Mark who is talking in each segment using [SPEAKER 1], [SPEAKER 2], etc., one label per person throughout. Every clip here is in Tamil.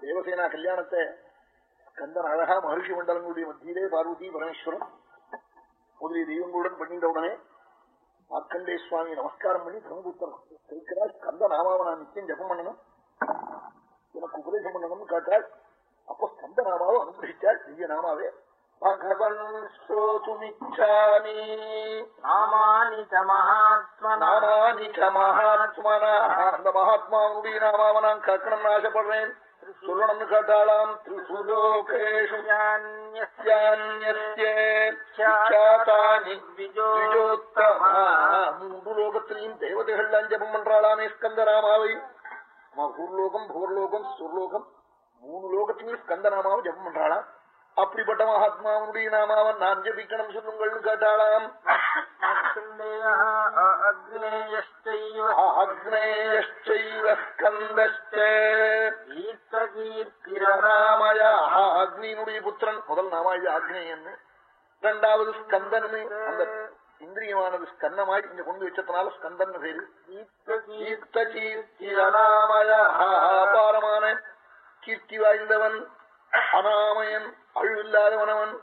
[SPEAKER 1] தேவசேனா கல்யாணத்தை கந்தன் அழகா மகர்ஷி மண்டலங்களுடைய மத்தியிலே பார்வதி பரமேஸ்வரன் முதலிய தெய்வங்களுடன் பண்ணிட்ட உடனே மார்க்கண்டே சுவாமி நமஸ்காரம் பண்ணி பிரம்மபுத்தன் இருக்கிறார் கந்த நாமாவை நான் நிச்சயம் ஜபம் பண்ணணும் எனக்கு உபதேசம் பண்ணணும்னு கேட்டாள் அப்போ கந்த நாமாவை அனுகிரகிச்சாள் திவ்ய நாமாவே பகவன் ஸ்ரோதுமிச்சாமி
[SPEAKER 2] நாமானி ச மகாத்மனா
[SPEAKER 1] நாமானி ச மகாத்மனா அந்த மகாத்மாவுடைய நாமாவை நான் கேட்கணும்னு ஆசைப்படுறேன் சொல்லணும்னு கேட்டாளாம் திரிசுலோகேஷு மூன்று லோகத்திலையும் தேவதைகள் ஜபம் பண்றாளாமே ஸ்கந்தராமாவை பூர்லோகம் பூர்லோகம் சுர்லோகம் மூணு லோகத்திலையும் ஸ்கந்தநாமாவை ஜபம் பண்றாளாம் அப்படிப்பட்ட மகாத்மாவனுடைய நாமாவன் நான் ஜபிக்கணும் சொல்லுங்கள் கேட்டாளாம். அக்னியினுடைய புத்திரன். முதல் நாமா இது ஆக்னேயன் இரண்டாவது ஸ்கந்தன். அந்த இந்திரியமானது ஸ்கந்தமாய் இங்க கொண்டு வச்சதுனால ஸ்கந்தன் பேரு. அபாரமான கீர்த்தி வாய்ந்தவன். அனாமயன். அழுவில்லாதவனவன்.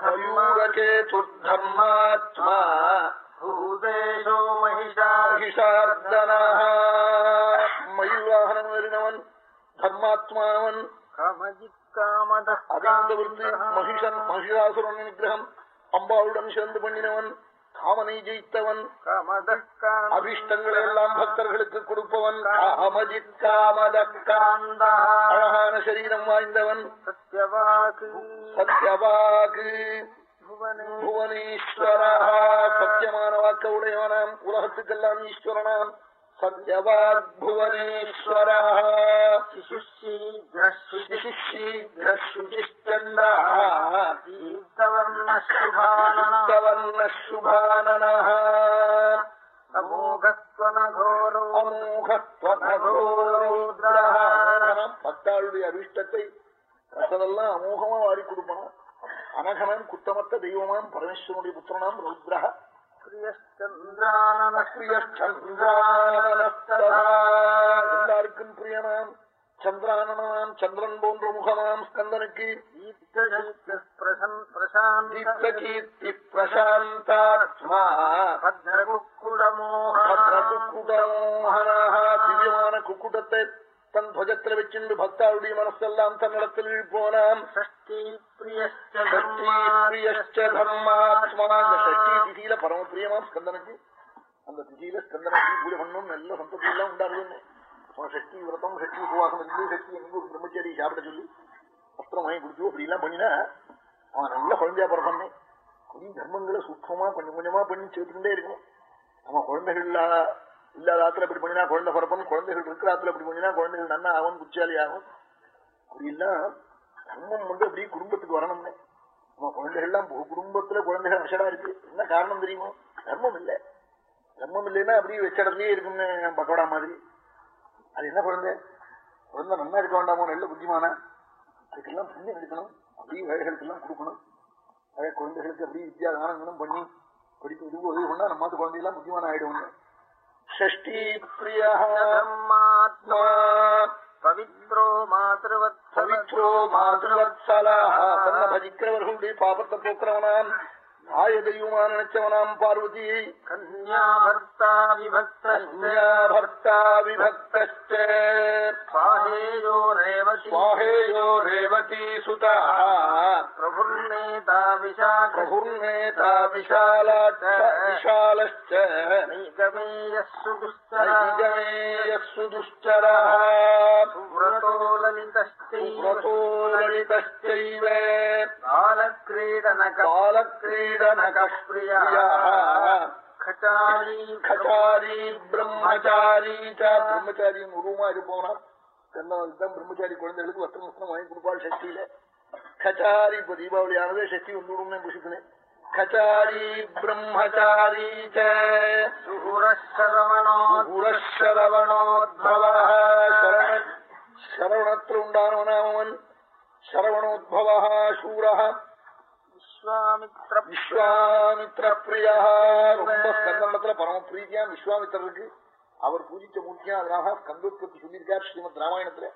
[SPEAKER 1] மயூரகே
[SPEAKER 2] துர்தர்மாத்மா மயில்
[SPEAKER 1] வாகனம் ஏறினவன் தர்மாத்மாவன் மகிஷன் மகிஷாசுரன் நிகிரகம் அம்பாவுடன் சேர்ந்து பண்ணினவன். காமனை ஜெயித்தவன் அபிஷ்டங்களை எல்லாம் பக்தர்களுக்கு கொடுப்பவன். காமஜித் காமதக்காந்த அழகான சரீரம் வாய்ந்தவன். சத்யவாக்கு.
[SPEAKER 2] சத்யவாக்கு.
[SPEAKER 1] புவனேஸ்வரா. சத்தியமான வாக்க உடையவனாம். உலகத்துக்கெல்லாம் ஈஸ்வரனாம். சத்யவாத்புவனேஸ்வர சுபானன பக்தாளுடைய அரிஷ்டத்தை ரசனெல்லாம் அமோகமா வாடி கொடுப்பனும் அனகனான் குத்தமத்த தெய்வமான் பரமேஸ்வரனுடைய புத்திரனாம் ரௌத்ரஹா. எல்லாருக்கும் பிரியனாம் சந்திரானனாம் சந்திரன் போன்ற முகமாம் ஸ்கந்தனுக்கு. பிரசாந்தி பிரசாந்தாத்மா திவ்யமான குக்குடத்தை தன் துவஜத்துல வச்சுண்டு பக்தாவுடைய மனசெல்லாம் தன்னிடத்தில் போனான் திதியில பரம பிரியமா ஸ்கந்தனுக்கு அந்த திதியில ஸ்கந்தனுக்கு பண்ணும் நல்ல சந்ததி எல்லாம் உண்டாடுவேன்னு சக்தி விரதம் சக்தி உபவாசம் இருந்து சக்தி எங்க ஒரு பிரம்மச்சேரி சாப்பிட வாங்கி கொடுத்து அப்படி எல்லாம் பண்ணினா அவன் நல்ல குழந்தையா பிறப்பானே கொஞ்சம் தர்மங்களை சூக்மமா கொஞ்சம் கொஞ்சமா பண்ணி சேர்த்துக்கிட்டே இருக்கணும் நம்ம குழந்தைகள்லாம் இல்லாத ஆத்துல இப்படி பண்ணினா குழந்தை பிறப்பன் குழந்தைகள் இருக்கிற ஆத்துல இப்படி பண்ணினா குழந்தைகள் நன்னா ஆகும் குச்சாலி ஆகும். அப்படி எல்லாம் தர்மம் வந்து அப்படியே குடும்பத்துக்கு வரணும்னு. நம்ம குழந்தைகள்லாம் குடும்பத்துல குழந்தைகள் அசடா இருக்கு. என்ன காரணம் தெரியுமோ? தர்மம் இல்லை. தர்மம் இல்லைன்னா அப்படியே வச்சடத்துலயே இருக்கும்னு பக்கோடா மாதிரி. அது என்ன குழந்தை? குழந்தை நல்லா இருக்க வேண்டாமோ நல்ல புத்திமானா? அதுக்கெல்லாம் புண்ணியம் எடுக்கணும். அப்படியே வேலைகளுக்கெல்லாம் கொடுக்கணும். அதே குழந்தைகளுக்கு அப்படியே வித்யா தானங்களும் பண்ணி படிப்பு இது உதவி பண்ணா நம்ம குழந்தையெல்லாம் புத்திமான ஆயிடும் षष्टीप्रियः
[SPEAKER 2] धर्मात्मा பவித்ரோ மாதவத்சலோ
[SPEAKER 1] மாதவத்சலாக தன்னை பஜிக்கிறவர்களுடைய பாபத்தை போக்குறவனான் ஆய தெய்வமா நினைச்சவனாம் பார்வதியை
[SPEAKER 2] கன்யா பர்த்தா விபக்த
[SPEAKER 1] கன்யா பர்த்தா விபக்தஸ்ச
[SPEAKER 2] சாஹேயோ ரேவதி
[SPEAKER 1] स्वाहेयो रेवती सुतः
[SPEAKER 2] பிரபுர்நேதா விசாக
[SPEAKER 1] प्रभुर्नेता विशालाच्च विशालश्च
[SPEAKER 2] நைகமேயஸ்ஸு துஸ்தர
[SPEAKER 1] नैजमेयस्सु दुश्चरः
[SPEAKER 2] சுவ்ரதோ லலிதஸ்தைவ
[SPEAKER 1] व्रतो ललितश्चैव
[SPEAKER 2] காலக்ரீடனக
[SPEAKER 1] बालक्रीडनकः प्रियः
[SPEAKER 2] கச்சாரி
[SPEAKER 1] खचारी ब्रह्मचारी च ब्रह्मचारी உருவமா இருப்போனா கண்ணதான் பிரம்மச்சாரி குழந்தைகளுக்கு வஸ்திரம் வஸ்திரம் வாங்கி கொடுப்பாள் சக்தியில கச்சாரி இப்ப தீபாவளி ஆனதே சக்தி வந்துடும் புஷிக்கணும் கச்சாரி பிரம்மச்சாரி ச
[SPEAKER 2] சுகுரஸ்ரவணோ
[SPEAKER 1] புரஷரவணோத்பவ சரவண சரவணத்தில் உண்டானவனாமவன் சரவணோத்பவ சூர
[SPEAKER 2] விஸ்வாமித்ர
[SPEAKER 1] ரொம்ப ஸ்கந்தனத்துல பரம பிரீதியா விஸ்வாமித்திரருக்கு அவர் பூஜிச்ச மூர்த்தியா அதனால ஸ்கந்தோத்பத்தி சொல்லியிருக்கார் ஸ்ரீமத் ராமாயணத்துல.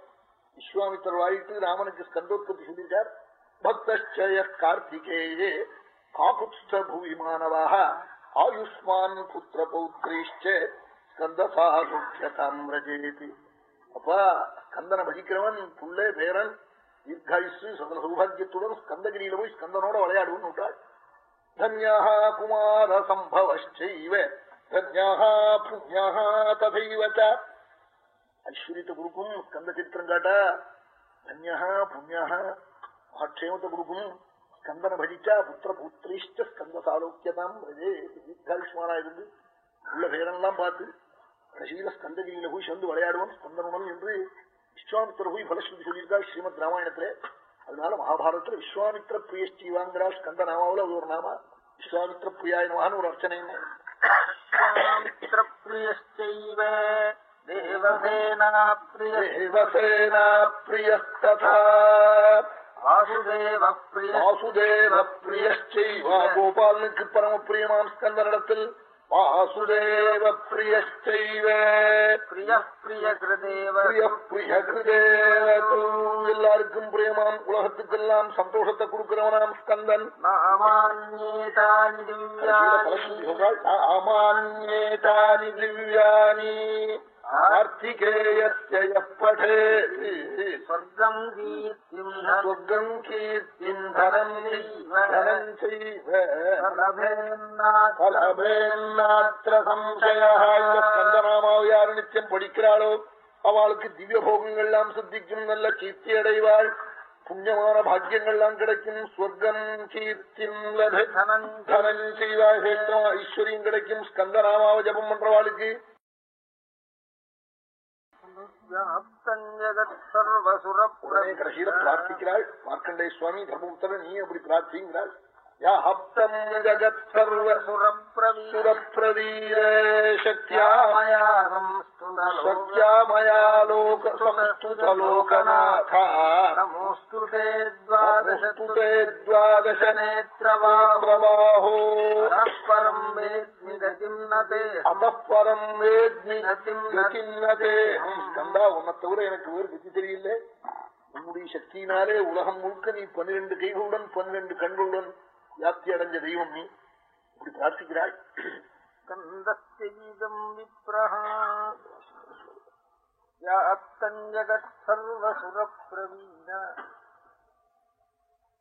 [SPEAKER 1] விஸ்வாமித்திரர் வாழ்த்து ராமனுக்கு ஸ்கந்தோத்பத்தி சொல்லியிருக்கார். பக்தய கார்த்திகேயே காகுத்ஸ்த பூவி மாணவாக ஆயுஷ்மான் புத்திர பௌத்ரீஷ்ட ஸ்கந்தசாகுக்கியதாம் ரஜேதி. அப்பா ஸ்கந்தனை பஜிக்கிறவன் புள்ளே பேரன் தீர்காயுசு சகல சௌபாகியத்துடன் ஸ்கந்தகிரியில போய் ஸ்கந்தனோட விளையாடுவோம் விட்டாள். தன்யாக குமார சம்பவச்சைவ தன்யாக புண்ணியாக ததைவ ஐஸ்வர்யத்தை கொடுக்கும் ஸ்கந்த சரித்திரம் காட்டா தன்யாக புண்ணியாக மகாட்சேமத்தை கொடுக்கும் ஸ்கந்தன பஜிச்சா புத்திர புத்திரிஷ்ட ஸ்கந்த சாலோக்கியதாம் தீர்காயுஷ்மானா இருந்து உள்ள பேரெல்லாம் பார்த்து கடைசியில ஸ்கந்தகிரியில போய் சேர்ந்து விளையாடுவோம் ஸ்கந்தனுடன் என்று விஸ்வாமித்திர போய் பலஸ்ருதி சொல்லியிருக்காள் ஸ்ரீமத் ராமாயணத்துல. அதனால மகாபாரதத்துல விஸ்வாமித்திர பிரிய ஸ்ரீவாங்கிறாள் ஸ்கந்த நாமாவில் அது ஒரு நாமா? விஸ்வாமித்திர பிரியாயனமான ஒரு அர்ச்சனை. என்ன
[SPEAKER 2] வாசுதேவ பிரிய
[SPEAKER 1] வாசுதேவ பிரியஸ்சைவா கோபாலனுக்கு பரம பிரியமாம் ஸ்கந்தனிடத்தில் வாசுதேவ பிரியஸ்சைவ
[SPEAKER 2] பிரிய பிரிய கிருதேவ
[SPEAKER 1] பிரிய பிரிய கிருதேவ எல்லாருக்கும் பிரியமாம் உலகத்துக்கெல்லாம் சந்தோஷத்தை கொடுக்கிறவனாம் ஸ்கந்தன்.
[SPEAKER 2] நாமான்யேதானி திவ்யானி. ஸ்வர்க்கம் கீர்த்திம்
[SPEAKER 1] தனம் தனம் செய்வ பலபேன்னாத்திர சம்சயः இந்த ஸ்கந்தநாமாவை யார் நித்தியம் படிக்கிறாளோ அவளுக்கு திவ்ய போகங்கள்லாம் சித்திக்கும் நல்ல கீர்த்தி அடைவாள் புண்ணியமான பாக்கியங்கள்லாம் கிடைக்கும் ஸ்வர்க்கம் கீர்த்திம் லபே தனம் செய்வாள் ஐஸ்வர்யம் கிடைக்கும் ஸ்கந்தநாமாவை ஜபம் பண்றவாளுக்கு கடைசியில பிரார்த்திக்கிறாள். மார்க்கண்டே சுவாமி தர்மபுத்திரன் நீ அப்படி பிரார்த்திங்கிறாள் ஹப்தம் ஜகத் சர்வ சுரப்பிரவீர சக்தியா சத்யா மயா லோக சம்ஸ்துதலோகநாத
[SPEAKER 2] நமோஸ்து தே துவாதச
[SPEAKER 1] துதே துவாதச நேத்ரவாஹோ
[SPEAKER 2] பரம் வேத்மி கதிம் நதே
[SPEAKER 1] அத பரம் வேத்மி கதின்னதே ஸ்கந்தா உன்னை தவிர எனக்கு வேறு கதி தெரியல உன்னுடைய சக்தியினாலே உலகம் முழுக்க நீ பன்னிரண்டு கைகளுடன் பன்னிரண்டு கண்களுடன் வியாப்தி அடைஞ்ச தெய்வம் நீ. இப்படி பிரார்த்திக்கிறாய்.
[SPEAKER 2] ஸ்கந்தஸ்தீதம் விப்ரஹ. யாத்தஞ்சகத் சர்வசுரப்ரவீண.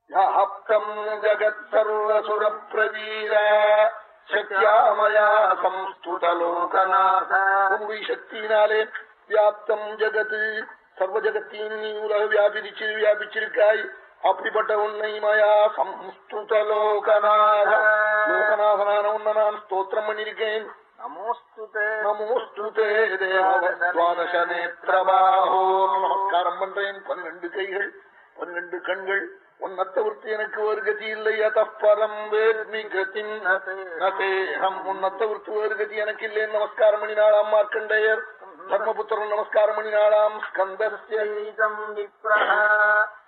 [SPEAKER 1] யாப்தம் ஜகத் சர்வசுர பிரவீர சக்தியா மயா சம்ஸ்துதலோகநாத உன்னுடைய சக்தியினாலே வியாப்தம் ஜகத். சர்வ ஜகத்தையும் நீ உலக வியாபிச்சு வியாபிச்சிருக்காய். அப்படிப்பட்ட உன்னை மயா சம்ஸ்துத லோகநாத. லோகநாதனான உன்னை நான் ஸ்தோத்திரம் பண்ணிருக்கேன் நமஸ்காரம் பண்றேன். பன்னிரண்டு கைகள் பன்னிரண்டு கண்கள். உன்னை தவிர்த்து எனக்கு ஒரு கதி இல்லை. அதப்பரம் வேத்மி கதின் நதேகம் உன்னை தவிர்த்து ஒரு கதி எனக்கு இல்லை. நமஸ்காரம் பண்ணினாளாம் மார்க்கண்டேயர். தர்மபுத்திரன் நமஸ்காரம் பண்ணினாளாம் ஸ்கந்தஸ்ய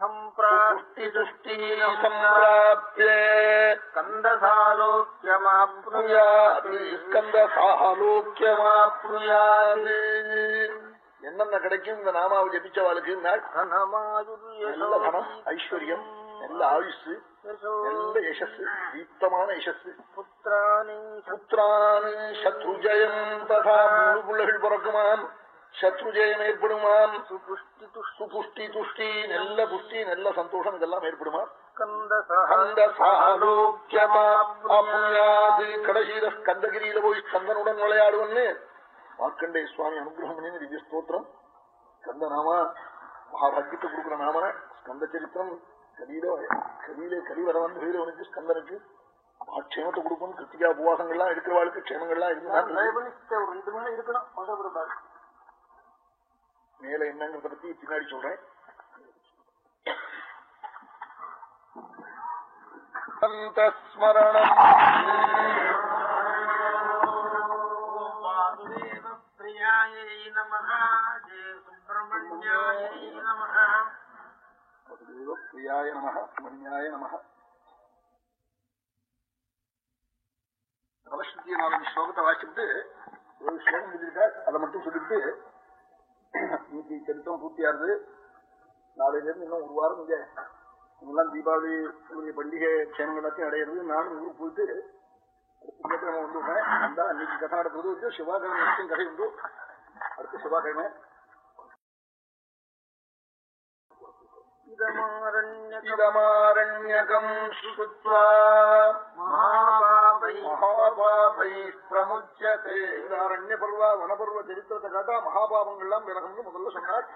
[SPEAKER 2] सम्प्राप्ति
[SPEAKER 1] துஷ்டி சம்பிராப்திய
[SPEAKER 2] स्कन्दसालोक्यमाप्नुयात्
[SPEAKER 1] ஸ்கந்த சாலோக்கியமாப்னுயாது என்னென்ன கிடைக்கும் இந்த நாமாவை ஜபிச்சவாளுக்கு நல்ல தனம் ஐஸ்வர்யம் நல்ல ஆயுஷ் நல்ல யசஸ் தீப்தமான யசஸ்
[SPEAKER 2] புத்திராணி
[SPEAKER 1] புத்திரான் சத்ருஜயம் ததா மூணு பிள்ளைகள் பிறக்குமாம் சத்ருஜயம் ஏற்படுமாம்.
[SPEAKER 2] சுபுஷ்டி
[SPEAKER 1] துஷ்டி நல்ல புஷ்டி நல்ல சந்தோஷம் இதெல்லாம் ஏற்படுமா? கடைசியில ஸ்கந்தகிரியில போய் ஸ்கந்தனுடன் விளையாடுவன்னு மார்க்கண்டே சுவாமி அனுகிரகம் பண்ணி திவ்ய ஸ்தோத்திரம். ஸ்கந்த நாமா மகாபாகியத்தை கொடுக்குற நாம ஸ்கந்த சரித்திரம் கலியில கலியில கலி வர வந்து அவனுக்கு ஸ்கந்தனுக்கு க்ஷேமத்தை கொடுக்கும் கிருத்திகா உபவாசங்கள்லாம் இருக்கிறவாளுக்கு க்ஷேமங்கள்லாம்
[SPEAKER 2] மணி இருக்கணும்.
[SPEAKER 1] மேல என்னங்கிறத பத்தி பின்னாடி சொல்றேன்.
[SPEAKER 2] பிரியாயை நமः சுப்பிரமணியாயை நமः
[SPEAKER 1] வசுதேவ பிரியாய நம மன்யாய நம நவஸ்ருதிய நாலு ஸ்லோகத்தை வாசிட்டு ஒரு ஸ்லோகம் எழுதியிருக்கார். அதை மட்டும் சொல்லிட்டு இன்னைக்கு சரித்திரம் பூர்த்தியாருது நாளையிலிருந்து இன்னும் ஒரு வாரம் இங்கே எல்லாம் தீபாவளி பண்டிகை க்ஷேமங்கள் எல்லாத்தையும் அடையிறது. நானும் ஊருக்கு போயிட்டு அடுத்த நம்ம வந்து அந்த அன்னைக்கு கதை நடக்கிறது வந்து செவ்வாய்க்கிழமை கதை உண்டு. அடுத்த செவ்வாய்க்கிழமை இதமாரண்யகம் ஸ்ருத்வா
[SPEAKER 2] மகாபாபை.
[SPEAKER 1] மகாபாபை பிரமுச்சதே. இந்த அரண்ய பர்வா வனபர்வ சரித்திரத்தை காட்டா மகாபாபங்கள்லாம் விலகம்னு முதல்ல சொன்னார்.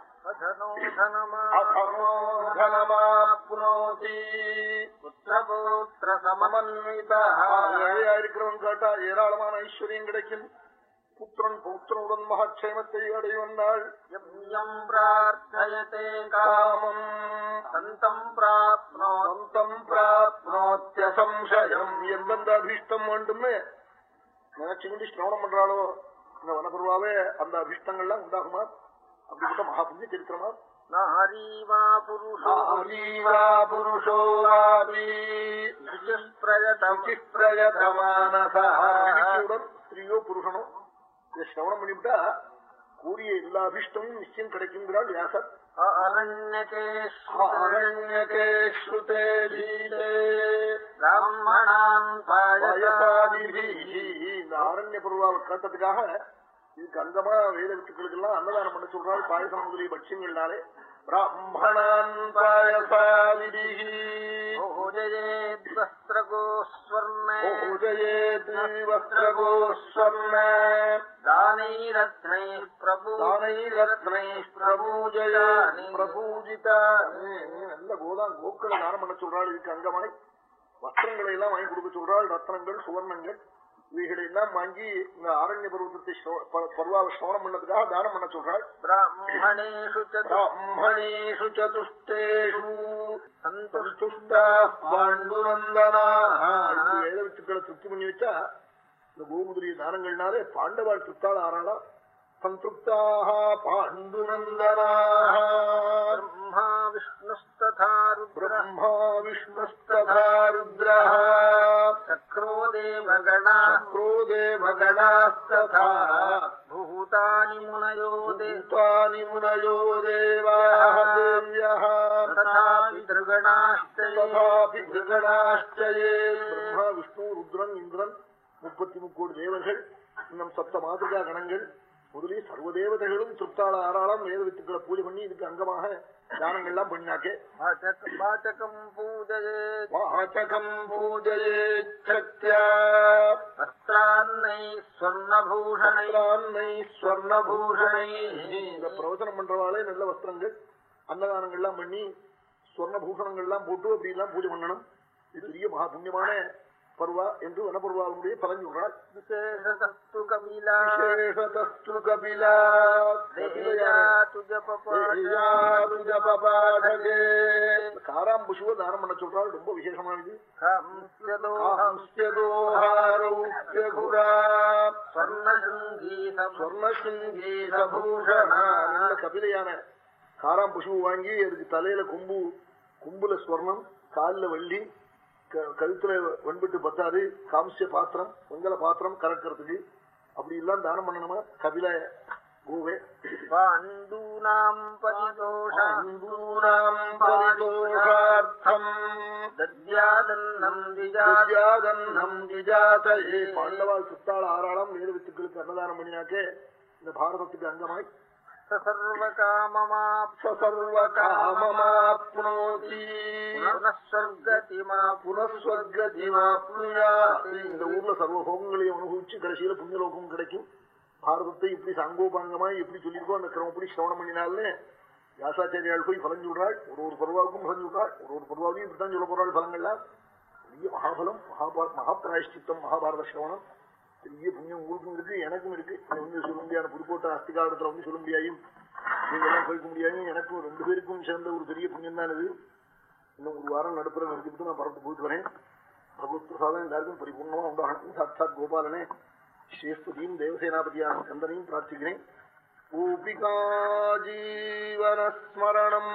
[SPEAKER 1] ஏழையா இருக்கிறவன் காட்டா ஏராளமான ஐஸ்வர்யம் கிடைக்கும். புத்திரன் பௌத்திரனுடன் மகாட்சேமத்தை
[SPEAKER 2] பிரார்த்தயதே காமம். சந்தம் பிராப்னோ
[SPEAKER 1] சொந்தம் பிராப்னோத்தியசம்சயம் எந்தெந்த அபீஷ்டம் வேண்டும்னு நினைச்சுக்கிட்டு ஸ்நானம் பண்றாளோ? இந்த வனபுருவாவே அந்த அபீஷ்டங்கள்லாம் உண்டாகுமா? அப்படிப்பட்ட மகாபுண்ணிய சரித்திரமா? ஸ்திரீயோ புருஷனோ. இதை சிரவணம் பண்ணிவிட்டா கூறிய எல்லா அபிஷ்டமும் நிச்சயம் கிடைக்குங்கிறார் வியாசர். ஆரண்ய பருவாவை கேட்டதுக்காக இதுக்கு அங்கமா வேத வித்துக்களுக்கெல்லாம் அன்னதானம் பண்ண சொல்றாள் பாயசம் முதலிய பட்சியங்கள்னாலே. பிராமணான் பாயசாலிபிகி
[SPEAKER 2] दानैरत्नैः
[SPEAKER 1] தானைரத்னைः பிரபூஜயானி பிரபூஜிதானி நல்ல கோதான் கோக்களை தானம் பண்ண சொல்றாள் இதுக்கு அங்கமாய் வஸ்திரங்களை எல்லாம் வாங்கி கொடுக்க சொல்றாள் ரத்னங்கள் சுவர்ணங்கள் இவைகளை எல்லாம் வாங்கி இந்த ஆரண்ய பருவத்தை பருவாவை சிரவணம் பண்ணதுக்காக தானம் பண்ண சொல்றாள்
[SPEAKER 2] பிராமணேஷு
[SPEAKER 1] பிராமணேஷு சதுஷ்டேஷு ஏழு வித்துக்களை திருப்தி பண்ணி வச்சா இந்த கோமுதிரிய தானங்கள்னாலே பாண்டவாள் திருப்தாள் ஆறாளாம் சந்துப்தாக பாண்டுநந்தனாக
[SPEAKER 2] விஷ்ணுஸ்ததா
[SPEAKER 1] பிரம்மா விஷ்ணுஸ்ததா ருத்ரஹ
[SPEAKER 2] சக்ரோ தேவகணா
[SPEAKER 1] சக்ரோ தேவகணாஸ்ததா
[SPEAKER 2] பூதானி முனயோ
[SPEAKER 1] பூதானி முனயோ தேவாஹ
[SPEAKER 2] தேவ்யஹ ததா பிதೃಗணாஷ்டயே
[SPEAKER 1] ததா பிதೃಗணாஷ்டயே பிரம்மா விஷ்ணு ருத்ரன் இந்திரன் முப்பத்தி முக்கோடி தேவர்கள் இன்னும் சப்த மாதிரிகா கணங்கள் முதலே சர்வதேவதைகளும் திருப்தாள ஆறாளாம் வேத வித்துக்களை பூஜை பண்ணி இதுக்கு அங்கமாக தானங்கள்லாம்
[SPEAKER 2] பண்ணினாக்கே.
[SPEAKER 1] வாச்சகம் பூஜையே. வாச்சகம் பூஜையே இந்த பிரவச்சனம் பண்றவாளே நல்ல வஸ்திரங்கள் அன்னதானங்கள்லாம் பண்ணி ஸ்வர்ணபூஷணங்கள்லாம் போட்டு அப்படி எல்லாம் பூஜை பண்ணணும். இது பெரிய மகா புண்ணியமான பர்வா என்று வனபர்வாவுடைய பலன் சொல்றாள் காராம் பசுவ தானம் பண்ண சொல்றாள் ரொம்ப விசேஷமானது. கபிலையான காராம் பசு வாங்கி அதுக்கு தலையில கொம்பு கொம்புல ஸ்வர்ணம் காலில் வள்ளி கழுத்துல வெண்பட்டு பத்தாது. காம்சிய பாத்திரம் மங்கள பாத்திரம் கறக்கிறதுக்கு. அப்படி எல்லாம் தானம் பண்ணணுமா? கபில கோவே. அந்தூனாம் பரிதோஷாந்தூனாம்
[SPEAKER 2] பரிதோஷார்த்தம். தத்யாதன்னம்
[SPEAKER 1] திஜாதன்னம் திஜாதே பாண்டவால் சுத்தாள் ஆறாளாம் நேரு வித்துக்களுக்கு அன்னதானம் பண்ணினாக்கே இந்த பாரதத்துக்கு அங்கமாய் சர்வகாமமாப்னோதி இந்த ஊர்ல சர்வபோகங்களையும் அனுபவிச்சு கடைசியில புண்ணியலோகம் கிடைக்கும். பாரதத்தை இப்படி சாங்கோபாங்கமாய் எப்படி சொல்லியிருக்கோ அந்த கிரமப்படி சிரவணம் பண்ணினாலே வியாசாச்சாரியால் போய் பலன் சொல்றாள். ஒரு ஒரு பருவாவுக்கும் பலன் சொல்றாள். ஒரு ஒரு பருவாவையும் இப்படித்தான் சொல்ல போறாள் பலங்கள்லாம். பெரிய மகாபலம் மகாபார மகாபிராயஷ்டித்தம் மகாபாரத சிரவணம் பெரிய புண்ணியம் உங்களுக்கும் இருக்கு எனக்கும் இருக்கு. இதை வந்து சொல்ல முடியாத புதுக்கோட்டை அஸ்திகாலத்துல வந்து சொல்ல முடியாது நீங்க எல்லாம் கேட்க முடியாது எனக்கும் ரெண்டு பேருக்கும் சேர்ந்த ஒரு பெரிய புண்ணியம் தான் இது. இன்னும் ஒரு வாரம் நடுப்புற நிறுத்திவிட்டு நான் பரப்பு போயிட்டு வரேன். பகவத் சாதனை எல்லாருக்கும் பரிபூர்ணமா உண்டாகணும் சாட்சாத் கோபாலனே ஸ்ரேஸ்பதியும் தேவசேனாபதியான கந்தனையும் பிரார்த்திக்கிறேன். பூபிகா ஜீவனஸ்மரணம்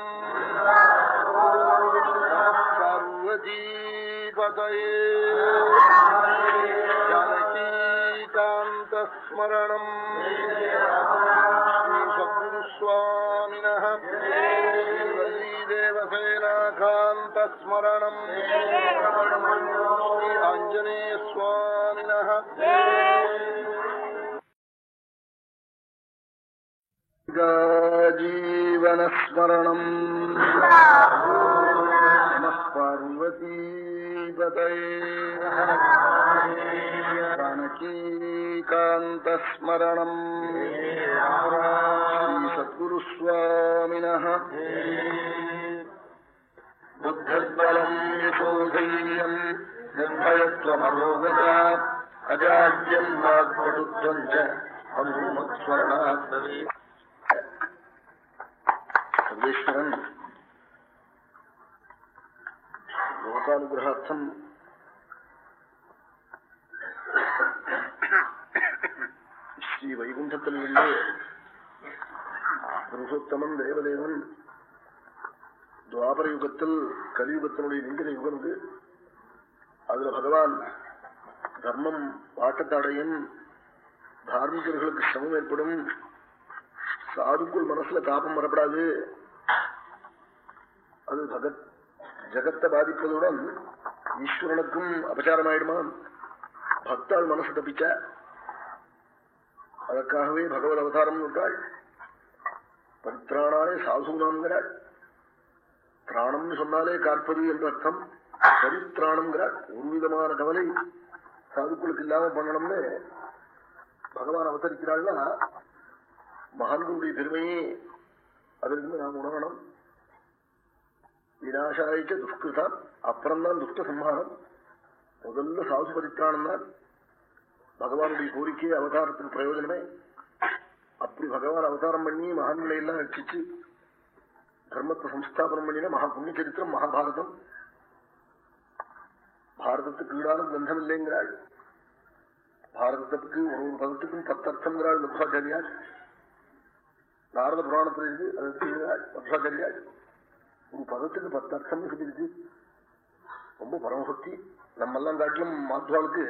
[SPEAKER 1] பார்வதீபதயே वेदान्तस्मरणम् सद्गुरुस्वामिनः श्रीदेवसेनाकान्तस्मरणम् आञ्जनेयस्वामिनः गाजी ഗണസ്മരണം പാർവതീപതൈകാന്തസ്മരണം സദ്ഗുരുസ്വാമിന ബുദ്ധബലം യശോധൈര്യം നിർഭയത്വമരോഗത അജാജ്യം വാഗ്പടുത്വം ച. അമൂമസ്മരണാത്മവേ ஈஸ்வரன் லோகானுகிரகார்த்தம் ஸ்ரீ வைகுண்டத்தில் புருஷோத்தமன் தேவதேவன் துவாபர யுகத்தில் கலியுகத்தினுடைய நெஞ்சில யுகந்து அதுல பகவான் தர்மம் வாட்டத்தடையும் தார்மிகர்களுக்கு சமம் ஏற்படும் சாதுக்குள் மனசுல தாபம் வரப்படாது அது பகத் ஜகத்தை பாதிப்பதுடன் ஈஸ்வரனுக்கும் அபச்சாரம் ஆயிடுமா பக்தாள் மனசு தப்பிச்சா. அதற்காகவே பகவத் அவதாரம் விட்டாள் பரித்ராணாலே சாசூனாங்கிறாள் பிராணம்னு சொன்னாலே காற்பது என்ற அர்த்தம். பரித்ராணம்ங்கிறாள் ஒரு விதமான கவலை சாதுக்களுக்கு இல்லாம பண்ணணும்னு பகவான் அவதரிக்கிறாள்னா மகான்களுடைய பெருமையே. அதிலிருந்து நாம் உணரணும். விநாசாயிச்ச துஷ்கிருதா அப்புறம்தான் துஷ்ட சம்ஹாரம் முதல்ல சாசு பரித்ராணம் பகவானுடைய கோரிக்கை அவதாரத்தின் பிரயோஜனமே அப்படி பகவான் அவதாரம் பண்ணி மகான்களை எல்லாம் ரட்சிச்சு தர்மத்தை சம்ஸ்தாபனம் பண்ணின மகா புண்ணிய சரித்திரம் மகாபாரதம் பாரதத்துக்கு ஈடான கிரந்தம் இல்லைங்கிறாள் பாரதத்துக்கு ஒரு ஒரு பதத்துக்கும் பத்தர்த்தங்கிறாள் மத்வாச்சாரியாள் நாரத புராணத்துல இருக்கு அது மத்வாச்சாரியாள் ஒரு பதத்துக்கு பத்து அர்த்தம் இருக்கு ரொம்ப பரமபக்தி நம்மெல்லாம் காட்டிலும் மாத்வாளுக்கு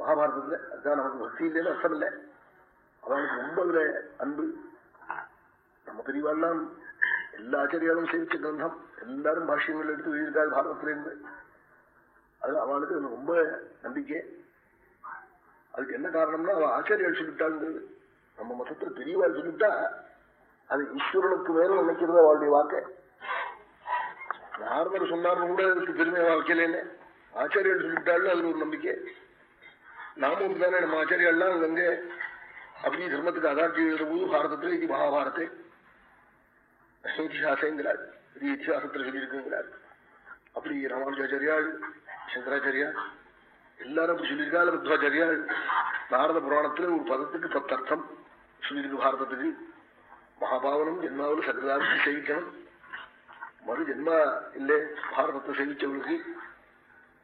[SPEAKER 1] மகாபாரதத்துல அதுதான் நமக்கு பக்தி இல்லைன்னு அர்த்தம் இல்லை. அவனுக்கு ரொம்ப இதுல அன்பு. நம்ம பெரியவாள்லாம் எல்லா ஆச்சரியாலும் சேவிச்ச கிரந்தம். எல்லாரும் பாஷ்யங்கள் எடுத்து எழுதியிருக்காரு பாரதத்துல இருந்து. அது அவளுக்கு ரொம்ப நம்பிக்கை. அதுக்கு என்ன காரணம்னா அவன் ஆச்சரியால் சொல்லிட்டாங்கிறது நம்ம மொத்தத்தில் பெரியவாள் சொல்லிட்டா அது ஈஸ்வரனுக்கு மேல நினைக்கிறது அவளுடைய வாக்கை. நார்மர் சொன்னார்னு கூட அதுக்கு பெருமை வைக்கல ஆச்சாரியர்கள் சொல்லிட்டாள் அதுல ஒரு நம்பிக்கை. நாமும் தானே நம்ம ஆச்சாரியெல்லாம் அங்கங்க அப்படி தர்மத்துக்கு அதாட்சி எழுதுற போது பாரதத்துல இது மகாபாரத்தை இதிகாசங்கிறாள் இது இத்திஹாசத்துல சொல்லியிருக்குங்கிறாள் அப்படி ராமானுஜாச்சாரியாள் சங்கராச்சாரியா எல்லாரும் அப்படி சொல்லியிருக்காள் மத்வாச்சாரியாள் நாரத புராணத்துல ஒரு பதத்துக்கு பத்தர்த்தம் சொல்லியிருக்கு பாரதத்துக்கு. மகாபாவனம் ஜென்மாவில் சகலாவுக்கு சேவிக்கணும் மறு ஜென்மா இல்லை. பாரதத்தை சேவிச்சவளுக்கு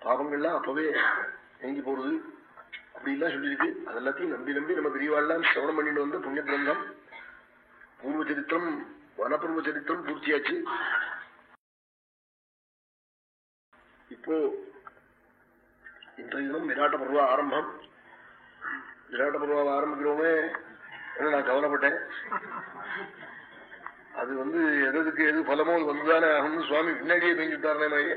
[SPEAKER 1] பாவங்கள்லாம் அப்பவே நீங்கி போறது. அப்படிலாம் சொல்லியிருக்கு. அதெல்லாத்தையும் நம்பி நம்பி நம்ம பெரியவாள்லாம் சிரவணம் பண்ணிட்டு வந்த புண்ணிய கிரந்தம். பூர்வ சரித்திரம் வனப்பூர்வ சரித்திரம் பூர்த்தியாச்சு. இப்போ இன்றைய தினம் விராட்ட பருவ ஆரம்பம். விராட்ட பருவ ஆரம்பிக்கிறோமே நான் கவலைப்பட்டேன்? அது வந்து எதுக்கு எது பலமோ அது வந்துதானே ஆகும்னு சுவாமி பின்னாடியே பெஞ்சுட்டாரே மழையே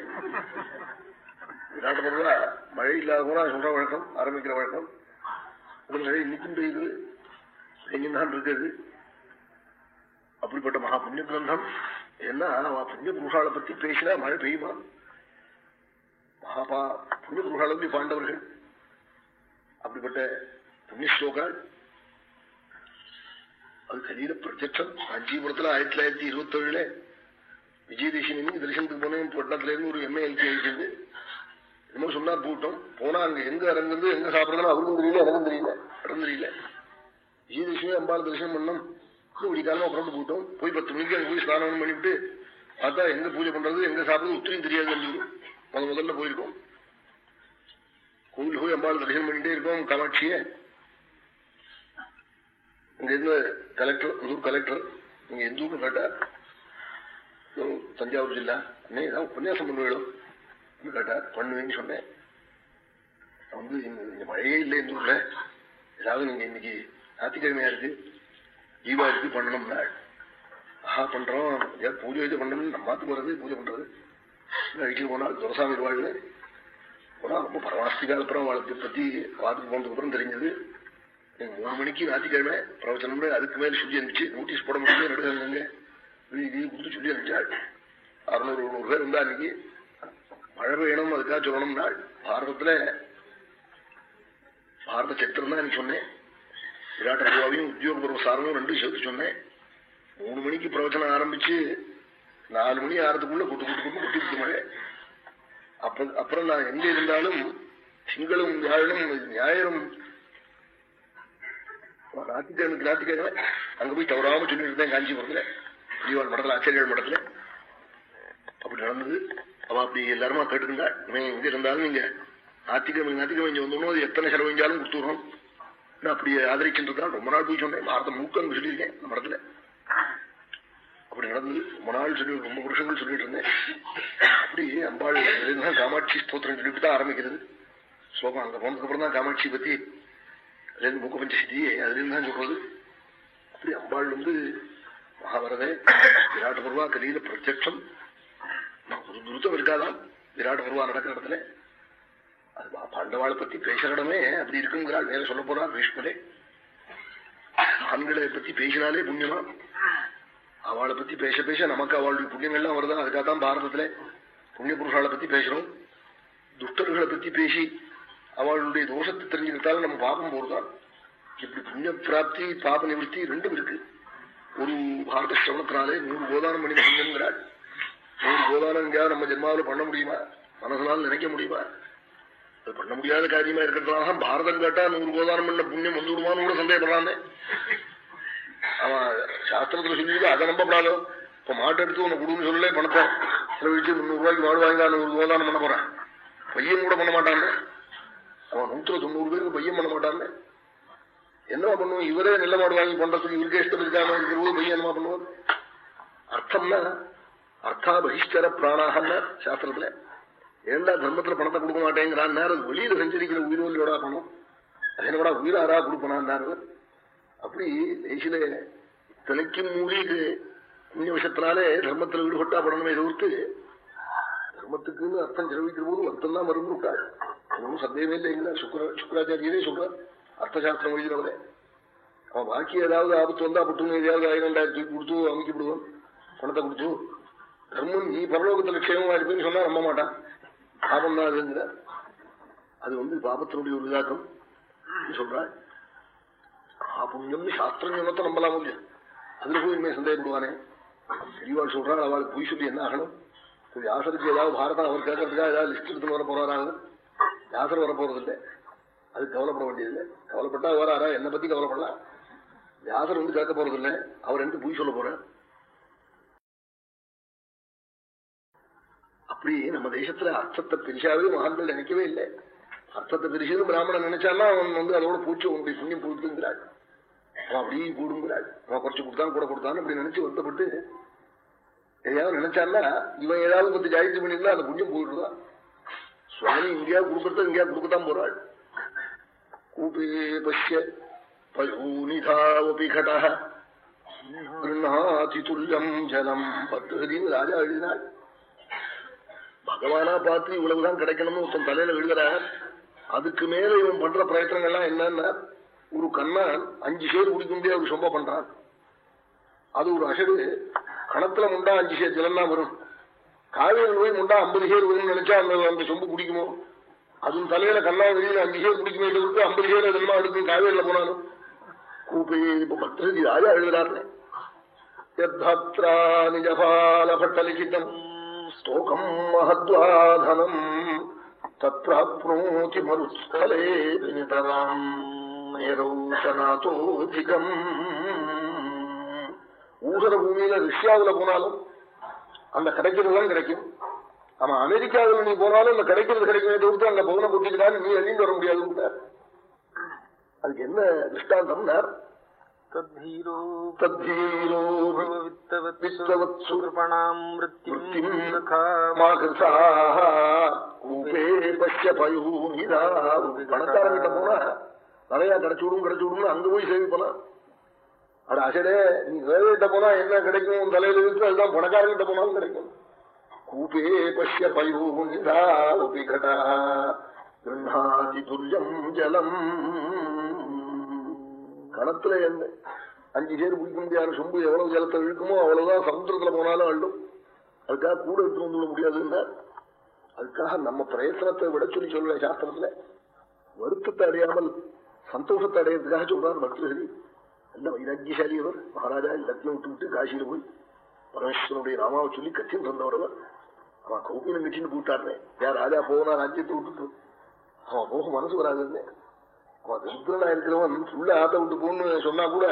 [SPEAKER 1] விராட்ட மழை இல்லாத போனா சொல்ற வழக்கம் ஆரம்பிக்கிற வழக்கம். அது மழை இன்னைக்கும் பெய்யுது. பெய்யுந்தான் இருக்குது. அப்படிப்பட்ட மகா புண்ணிய கிரந்தம். ஏன்னா புண்ணிய புருஷாலை பத்தி பேசினா மழை பெய்யுமா? மகாபா புண்ணிய புருஷாலும் பாண்டவர்கள் அப்படிப்பட்ட புண்ணிய ஸ்லோகால் அது சரீர பிரத்யட்சம் காஞ்சிபுரத்துல ஆயிரத்தி தொள்ளாயிரத்தி இருபத்தி ஏழுல விஜயதசமி தரிசனத்துக்கு போனேன். பட்டணத்துல இருந்து ஒரு எம்ஏ எழுதி எழுதிது என்னமோ சொன்னா கூட்டம் போனா அங்க எங்க இறங்குறது எங்க சாப்பிடுறதுன்னு அவருக்கும் தெரியல எனக்கும் தெரியல. இடம் தெரியல. விஜயதசமி அம்பாள் தரிசனம் பண்ணோம். விடிக்காலம் அப்புறம் கூட்டம் போய் பத்து மணிக்கு அங்க போய் ஸ்நானம் பண்ணிவிட்டு பார்த்தா எங்க பூஜை பண்றது எங்க சாப்பிடுறது உத்திரியும் தெரியாது முத முதல்ல போயிருக்கோம். கோவில் போய் அம்பாள் தரிசனம் பண்ணிட்டே இருக்கோம். காமாட்சியை. இங்க இதுல கலெக்டர் ஊர் கலெக்டர் நீங்க எந்த ஊருக்கு கேட்டா தஞ்சாவூர் ஜில்லா. அண்ணே ஏதாவது உபன்யாசம் பண்ணுவேடும் கேட்டா பண்ணுவேன்னு சொன்னேன். வந்து இங்க மழையே இல்லை எந்த ஊர்ல? ஏதாவது நீங்க இன்னைக்கு ஞாயிற்றுக்கிழமையா இருக்கு தீபாவளிக்கு பண்ணணும்னா ஆஹா பண்றோம். ஏதாவது பூஜை வச்சு பண்ணணும் நம்மாத்து போறது பூஜை பண்றது. வீட்டுக்கு போனால் துரசாமி வாழ்வு போனா ரொம்ப பரமாஸ்திகால அப்புறம் அவளுக்கு பத்தி வாத்துக்கு போனதுக்கு அப்புறம் தெரிஞ்சது. மூணு மணிக்கு ஞாயிற்றுக்கிழமை பிரவச்சனம் அதுக்கு மேல சொல்லி அனுப்பிச்சு நோட்டீஸ் போட முடியாது நடுங்க கொடுத்து சொல்லி அனுப்பிச்சாள் அறுநூறு நூறு பேர் இருந்தா அன்னைக்கு மழை பெய்யணும் அதுக்காக சொல்லணும்னா பாரதத்துல பாரத சத்திரம் தான் எனக்கு சொன்னேன். விராட் ரகுவாவையும் உத்தியோகபூர்வ சாரமும் ரெண்டும் சேர்த்து சொன்னேன். மூணு மணிக்கு பிரவச்சனம் ஆரம்பிச்சு நாலு மணி ஆறதுக்குள்ள கொட்டு குட்டு குட்டு குட்டிருக்கு மழை. அப்ப அப்புறம் நான் எங்க இருந்தாலும் திங்களும் வியாழனும் ஞாயிறும் ஞாயிற்றுக்கிழமை ஞாயிற்றுக்கிழமை அங்க போய் தவறாம சொல்லிட்டு இருந்தேன் காஞ்சிபுரத்துல பெரியவாள் மடத்துல ஆச்சரியாள் மடத்துல. அப்படி நடந்தது. அவ அப்படி எல்லாருமா கேட்டுருந்தா இவன் எங்க இருந்தாலும் நீங்க ஞாயிற்றுக்கிழமை ஞாயிற்றுக்கிழமை இங்க வந்தோம் எத்தனை செலவழிஞ்சாலும் கொடுத்துடுறோம் நான் அப்படி ஆதரிச்சுட்டு ரொம்ப நாள் போய் சொன்னேன். பாரத மூக்கம் சொல்லியிருக்கேன் அந்த மடத்துல. அப்படி நடந்தது. ரொம்ப நாள் சொல்லி ரொம்ப புருஷங்கள் சொல்லிட்டு இருந்தேன். அப்படி அம்பாள் காமாட்சி ஸ்தோத்திரம் சொல்லிட்டு தான் ஆரம்பிக்கிறது. ஸ்லோகம் அங்க போனதுக்கு அப்புறம் தான் காமாட்சி பத்தி அதுலேருந்து மூக்க பஞ்சசித்தி அதுலேருந்து தான் சொல்றது அப்படி அம்பாள் வந்து மகாபாரதே விராட பருவா கலியில பிரத்யட்சம் ஒரு துருத்தம் இருக்காதான் விராட பருவா நடக்கிற இடத்துல. அது பாண்டவாளை பத்தி பேசுற இடமே அப்படி இருக்குங்கிறாள். வேற சொல்ல போறா பீஷ்மரே ஆண்களை பத்தி பேசினாலே புண்ணியமா? அவளை பத்தி பேச பேச நமக்கு அவளுடைய புண்ணியம் எல்லாம் வருதான் அதுக்காக தான் பாரதத்துல புண்ணிய புருஷாலை பத்தி பேசுறோம். துஷ்டர்களை பத்தி பேசி அவளுடைய தோஷத்தை தெரிஞ்சுக்கிட்டாலும் நம்ம பாபம் போடுதான் இப்படி புண்ணிய பிராப்தி பாப நிவர்த்தி ரெண்டும் இருக்கு. ஒரு பாரத சிரவணத்தினாலே நூறு கோதானம் பண்ணி புண்ணியங்கிறாள் நூறு கோதானம் எங்கேயாவது நம்ம ஜென்மாவில் பண்ண முடியுமா? மனசனால் நினைக்க முடியுமா? அது பண்ண முடியாத காரியமா இருக்கிறதுனால பாரதம் கேட்டா நூறு கோதானம் பண்ண புண்ணியம் வந்துவிடுமான்னு கூட சந்தேகப்படலாமே அவன் சாஸ்திரத்துல சொல்லிட்டு அதை நம்பப்படாதோ? இப்ப மாட்டை எடுத்து உன்னை கொடுன்னு சொல்லலே பணத்தை. செலவழிச்சு முந்நூறு ரூபாய்க்கு மாடு வாங்கி நூறு கோதானம் பண்ண போறேன். பையன் கூட பண்ண மாட்டாங்க அவன் நூத்துல தொண்ணூறு பேருக்கு பையன் பண்ண மாட்டாங்க என்ன பண்ணுவோம் இவரே நல்ல மாடு வாங்கி சொல்லி இவருக்கே இஷ்டம் இருக்காம இருக்கிறது பையன் என்னமா பண்ணுவோம் அர்த்தம்னா அர்த்தா பகிஷ்கர பிராணாகன்னா சாஸ்திரத்துல ஏண்டா தர்மத்துல பணத்தை கொடுக்க மாட்டேங்கிறான்? நேரம் வெளியில செஞ்சிருக்கிற உயிரோலியோட பணம். அதனோட உயிராரா கொடுப்பனான் அப்படி தேசில தலைக்கும் மூலிக்கு புண்ணிய விஷத்தினாலே தர்மத்தில் ஈடுபட்டா படணுமே தவிர்த்து தர்மத்துக்குன்னு அர்த்தம் செலவிக்கிற போது அர்த்தம் தான் மருந்து இருக்காது அதுவும் சந்தேகமே இல்லைங்களா சுக்கர சுக்கராச்சாரியரே சொல்றார் அர்த்தசாஸ்திரம் எழுதினவரே அவன் பாக்கி ஏதாவது ஆபத்து வந்தா பட்டுன்னு ஏதாவது ஆயிரம் ரெண்டாயிரத்தி கொடுத்து அமைக்கப்படுவான் பணத்தை கொடுத்து தர்மம் நீ பரலோகத்துல க்ஷேமமா இருப்பேன்னு சொன்னா நம்ப மாட்டான் பாபம் தான் அதுங்கிற அது வந்து பாபத்தினுடைய ஒரு இதாக்கம் சொல்றாள் புண்ணியம்னு சாஸ்திரம் சொன்னத்தை நம்பலாம் இல்லையா அதுல போய் இனிமே சந்தேகப்படுவானே பெரியவாள் சொல்றாள் அவளுக்கு பொய் சொல்லி என்ன ஆகணும் வியாசருக்கு ஏதாவது பாரதம் அவர் கேட்கறதுக்காக ஏதாவது லிஸ்ட் எடுத்து வர போறாராங்க வியாசர் வர இல்லை அது கவலைப்பட வேண்டியதில்லை. கவலைப்பட்டா வராரா என்னை பத்தி கவலைப்படலாம். வியாசர் வந்து கேட்க போறது இல்லை அவர் எந்த பொய் சொல்ல போற அப்படி நம்ம தேசத்துல அர்த்தத்தை பிரிச்சாவே மகான்கள் நினைக்கவே இல்லை. அர்த்தத்தை பிரிச்சது பிராமணன் நினைச்சான்னா அவன் வந்து அதோட பூச்சி உன்னுடைய புண்ணியம் பூத்துங்கிறாள் அவன் அப்படியே கூடுங்கிறாள். அவன் குறைச்சு கொடுத்தான் கூட கொடுத்தான்னு அப்படி நினைச்சு வருத்தப்பட்டு எதையாவது நினைச்சான்னா இவன் ஏதாவது பத்து ஜாயிச்சு பண்ணியிருந்தா அந்த புண்ணியம் போயிடுதான் சுவாமி இங்கேயா கொடுக்கறது இங்கேயா கொடுக்கத்தான் போறாள். கூபே பசிய பயூனிதாவபி கடா கிருண்ணாதி ஜலம். பத்துகதின்னு ராஜா எழுதினாள். பகவானா பார்த்து இவ்வளவுதான் கிடைக்கணும்னு ஒருத்தன் தலையில எழுதுறார் அதுக்கு மேல இவன் பண்ற பிரயத்தனங்கள்லாம் என்னன்னா ஒரு கண்ணான் அஞ்சு சேர் குடிக்க முடியாது ஒரு சொம்ப பண்றான். அது ஒரு அசடு. கணத்துல முண்டா அஞ்சு சேர் ஜலம் வரும். காவேரி போய் முண்டா ஐம்பது சேர் வரும்னு நினைச்சா அந்த அந்த சொம்பு குடிக்குமோ? அதுவும் தலையில கண்ணா வெளியில அஞ்சு சேர் குடிக்குமே தவிர்த்து ஐம்பது சேர் அதெல்லாம் எடுக்கும் காவேரியில போனாலும். கூப்பையே இப்ப பக்ததி யாரும் எழுதுறாரு யத்தாத்ரா நிஜபால மகத்வாதனம் தத்ராப்னோதி மருஸ்தலே நிதராம் நேரௌசனாதோதிகம் ஊசர பூமியில ரஷ்யாவுல போனாலும் அந்த கிடைக்கிறதுதான் கிடைக்கும். ஆமா அமெரிக்காவில் நீ போனாலும் அந்த கிடைக்கிறது கிடைக்குமே தவிர்த்து அந்த பவனை கூட்டிக்கிட்டாலும் நீ எழுந்து வர முடியாது அதுக்கு என்ன
[SPEAKER 2] திருஷ்டாந்தம்
[SPEAKER 1] பணக்காரங்கிட்ட போனா நிறைய கிடைச்சுடும் கிடைச்சுடும் அங்க போய் சேமிப்பலாம் அட அசடே நீ ஏழைகிட்ட போனா என்ன கிடைக்கும்? உன் தலையில இருக்கு அதுதான் பணக்காரங்கிட்ட போனாலும் கிடைக்கும். கூபே பஷ்ய பயூனிதா கிருண்ணாதி துல்லியம் ஜலம். கணத்துல என்ன? அஞ்சு பேர் பிடிக்க முடியாத சொம்பு எவ்வளவு ஜலத்தை இழுக்குமோ அவ்வளவுதான் சமுத்திரத்துல போனாலும் அள்ளும். அதுக்காக கூட எடுத்து வந்து விட முடியாதுன்னா அதுக்காக நம்ம பிரயத்தனத்தை விட சொல்லி சொல்ல சாஸ்திரத்துல. வருத்தத்தை அடையாமல் சந்தோஷத்தை அடையிறதுக்காக சொல்றாரு பக்தர்கள் நல்ல வைராக்கியசாலி அவர் மகாராஜா எல்லாத்தையும் விட்டு விட்டு காசியில போய் பரமேஸ்வரனுடைய ராமாவை சொல்லி கட்சின்னு தந்தவர் அவர் அவன் கௌபினம் கட்சின்னு போட்டாருனே யார் ராஜா போனா ராஜ்யத்தை விட்டுட்டு? அவன் போக மனசு வராதுன்னு. அவன் தரித்திரனா இருக்கிறவன் ஃபுல்லா ஆத்த விட்டு போன்னு சொன்னா கூட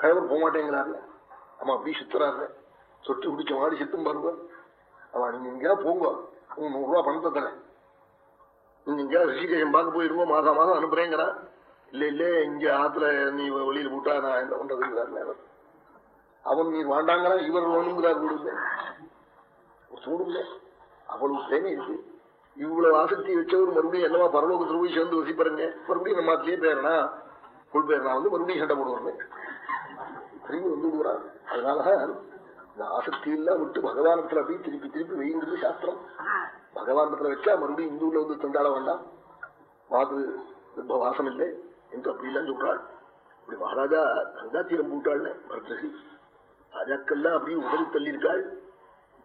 [SPEAKER 1] கழவர் போக மாட்டேங்கிறாருல அவன் அப்படி சுத்துறாருல சொட்டு பிடிச்ச மாதிரி சித்தும் பாருங்க. அவன் நீங்க எங்கேயா போங்க. உங்க நூறு ரூபா பணத்தை தரேன். நீங்க எங்கேயா ரிஷிகேஷன் பார்க்க போயிருவோம் மாசம் மாசம் அனுப்புறேங்கிறான். இல்ல இல்ல இங்க ஆத்துல நீ வெளியில போட்டா நான் என்ன பண்றதுங்கிறார் அவன் நீ வாண்டாங்கிறான் இவர் வேணுங்கிறார் கூட சூடுங்க அவ்வளவு தேவை இருக்கு. இவ்வளவு ஆசக்தி வச்சவர் மறுபடியும் என்னவா பரலோகத்தில் போய் சேர்ந்து வசிப்பாருங்க? மறுபடியும் நம்ம ஆத்திலேயே பேரனா? புல் பேரனா வந்து மறுபடியும் சண்டை போடுவாருங்க திரும்பி வந்து விடுவார் அதனால இந்த ஆசக்தி எல்லாம் விட்டு பகவானத்துல போய் திருப்பி திருப்பி வெய்யுங்கிறது சாஸ்திரம். பகவானத்துல வச்சா மறுபடியும் இந்துல வந்து தந்தாட வேண்டாம். மாது ரொம்ப வாசம் இல்லை. அப்படி அப்படிலாம் சொல்றாள் இப்படி மகாராஜா கங்காத்தீரம் பூட்டாள்னு பரதசி ராஜாக்கள்லாம் அப்படியே உதவி தள்ளியிருக்காள்.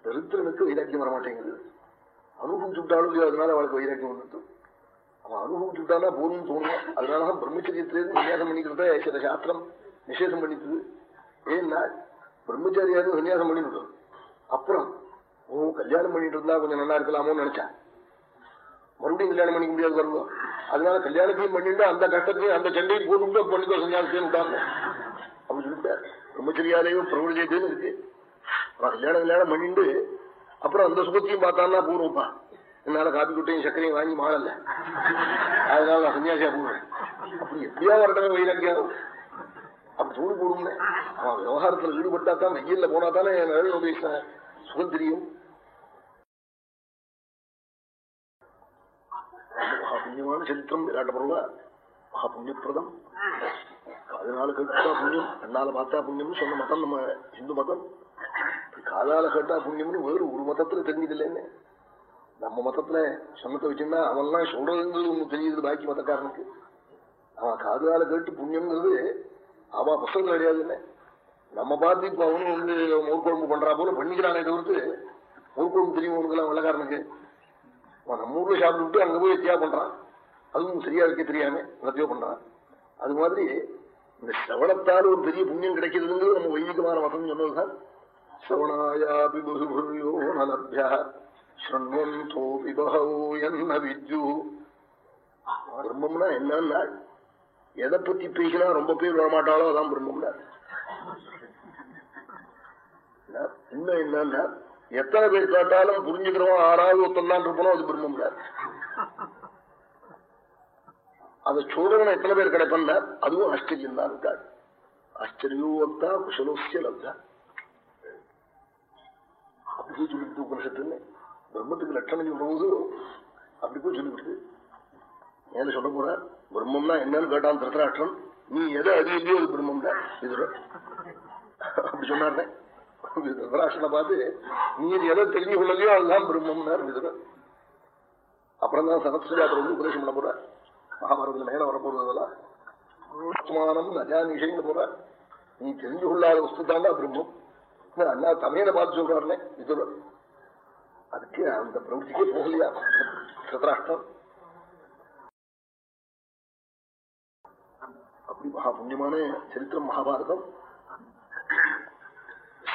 [SPEAKER 1] தரித்திரனுக்கு வைராக்கியம் வர மாட்டேங்குது அனுபவிச்சுட்டாலும் இல்லையோ அதனால அவளுக்கு வைராக்கியம் வந்துட்டு அவன் அனுபவம் அனுபவிச்சுட்டானா போதும்னு தோணும் அதனாலதான் பிரம்மச்சரியத்திலேருந்து சன்னியாசம் பண்ணிக்கிறத சில சாஸ்திரம் நிஷேதம் பண்ணிட்டு ஏன்னா பிரம்மச்சாரியாவது சன்னியாசம் பண்ணிவிடும் அப்புறம் ஓ கல்யாணம் பண்ணிட்டு இருந்தா கொஞ்சம் நல்லா இருக்கலாமோன்னு நினைச்சா மறுபடியும் கல்யாணம் பண்ணிக்க முடியாது வருவோம் அதனால கல்யாணத்தையும் பண்ணிட்டு அந்த கஷ்டத்தையும் அந்த சண்டையும் போட்டு பண்ணிக்கோ சன்னியாசத்தையும் விட்டாங்க. அப்படி சொல்லிட்டார் பிரம்மச்சரியாலையும் பிரபஞ்சத்தையும் இருக்கு. அவன் கல்யாணம் கல்யாணம் பண்ணிட்டு அப்புறம் அந்த சுகத்தையும் பார்த்தான்னா பூர்வப்பா என்னால காப்பி குட்டையும் சர்க்கரையும் வாங்கி மாறல அதனால நான் சன்னியாசியா போடுறேன் அப்படி எப்படியா வரட்டவே வைராக்கியம் அப்படி சூடு போடும்னே அவன் விவகாரத்துல ஈடுபட்டா தான் வெயில்ல போனா தானே நிழல் சுகம் தெரியும். மகாபுண்ணியமான சரித்திரம் விராட்டபுரவ மகாபுண்ணியப்பிரதம். காதனால கேட்டா புண்ணியம் கண்ணால பார்த்தா புண்ணியம்னு சொன்ன மதம் நம்ம இந்து மதம். காதால கேட்டா புண்ணியம்னு வேறு ஒரு மதத்துல தெரிஞ்சதில்லைன்னு. நம்ம மதத்துல சொன்னத்தை வச்சுன்னா அவன்லாம் சொல்றதுங்கிறது ஒண்ணு தெரியுது பாக்கி மதக்காரனுக்கு. அவன் காதால கேட்டு புண்ணியம்ங்கிறது அவன் புத்தகம் கிடையாதுன்னு நம்ம பார்த்து இப்ப அவனும் வந்து மோர்குழம்பு பண்றா போல பண்ணிக்கிறானே தவிர்த்து மோர்குழம்பு தெரியும் உனக்குலாம் வெள்ளக்காரனுக்கு? அவன் நம்ம ஊர்ல சாப்பிட்டு அங்க போய் எத்தியா பண்றான். அதுவும் சரியா இருக்க தெரியாம எல்லாத்தையோ பண்றான். அது மாதிரி இந்த சவணத்தால் ஒரு பெரிய புண்ணியம் கிடைக்கிறதுங்கிறது நம்ம வைதிகமான மதம் சொன்னதுதான். சிரவணாயாபி நலபியா ஸ்ரண்வந்தோ விபகவோ என்ன வித்யு பிரம்மம்னா என்னன்னா எதை பத்தி பேசினா ரொம்ப பேர் வரமாட்டாளோ அதான் பிரம்மம்னா. இன்னும் என்னன்னா எத்தனை பேர் காட்டாலும் புரிஞ்சுக்கிறோம் ஆறாவது ஒத்தந்தான் இருப்பனோ அது பிரம்மம்னா. அதை சொல்றவன எத்தனை பேர் கிடைப்பா அதுவும் ஆச்சரியம் தான் இருக்காது ஆச்சரியோ வக்தா குசலோசிய லப்தா. அப்படி சொல்லிட்டு உபனிஷத்துன்னு பிரம்மத்துக்கு லட்சணம் சொல்லும்போது அப்படி போய் சொல்லிவிட்டு ஏன்னு சொல்ல போற? பிரம்மம்னா என்னன்னு கேட்டான் திருத்தராஷ்டிரம் நீ எதை அது இல்லையோ அது பிரம்மம் தான் இது அப்படி சொன்னார்னே. திருத்தராஷ்டனை பார்த்து நீ எதை தெரிஞ்சு கொள்ளலையோ அதுதான் பிரம்மம்னார். இதுல அப்புறம் தான் சனத்சுஜாத்திர வந்து உபதேசம் பண்ண போற மகாபாரதத்துல மேல வரப்போறதெல்லாம் ஆத்மானம் நஜானிஷைன்னு போற நீ தெரிஞ்சு கொள்ளாத வஸ்து தாண்டா பிரம்மம். அண்ணா தமிழை பார்த்து சொல்றாருனே இதுல அதுக்கு அந்த பிரவൃத்திக்கே போகலையா? சத்ராஷ்டம். அப்படி மகா புண்ணியமான சரித்திரம் மகாபாரதம்.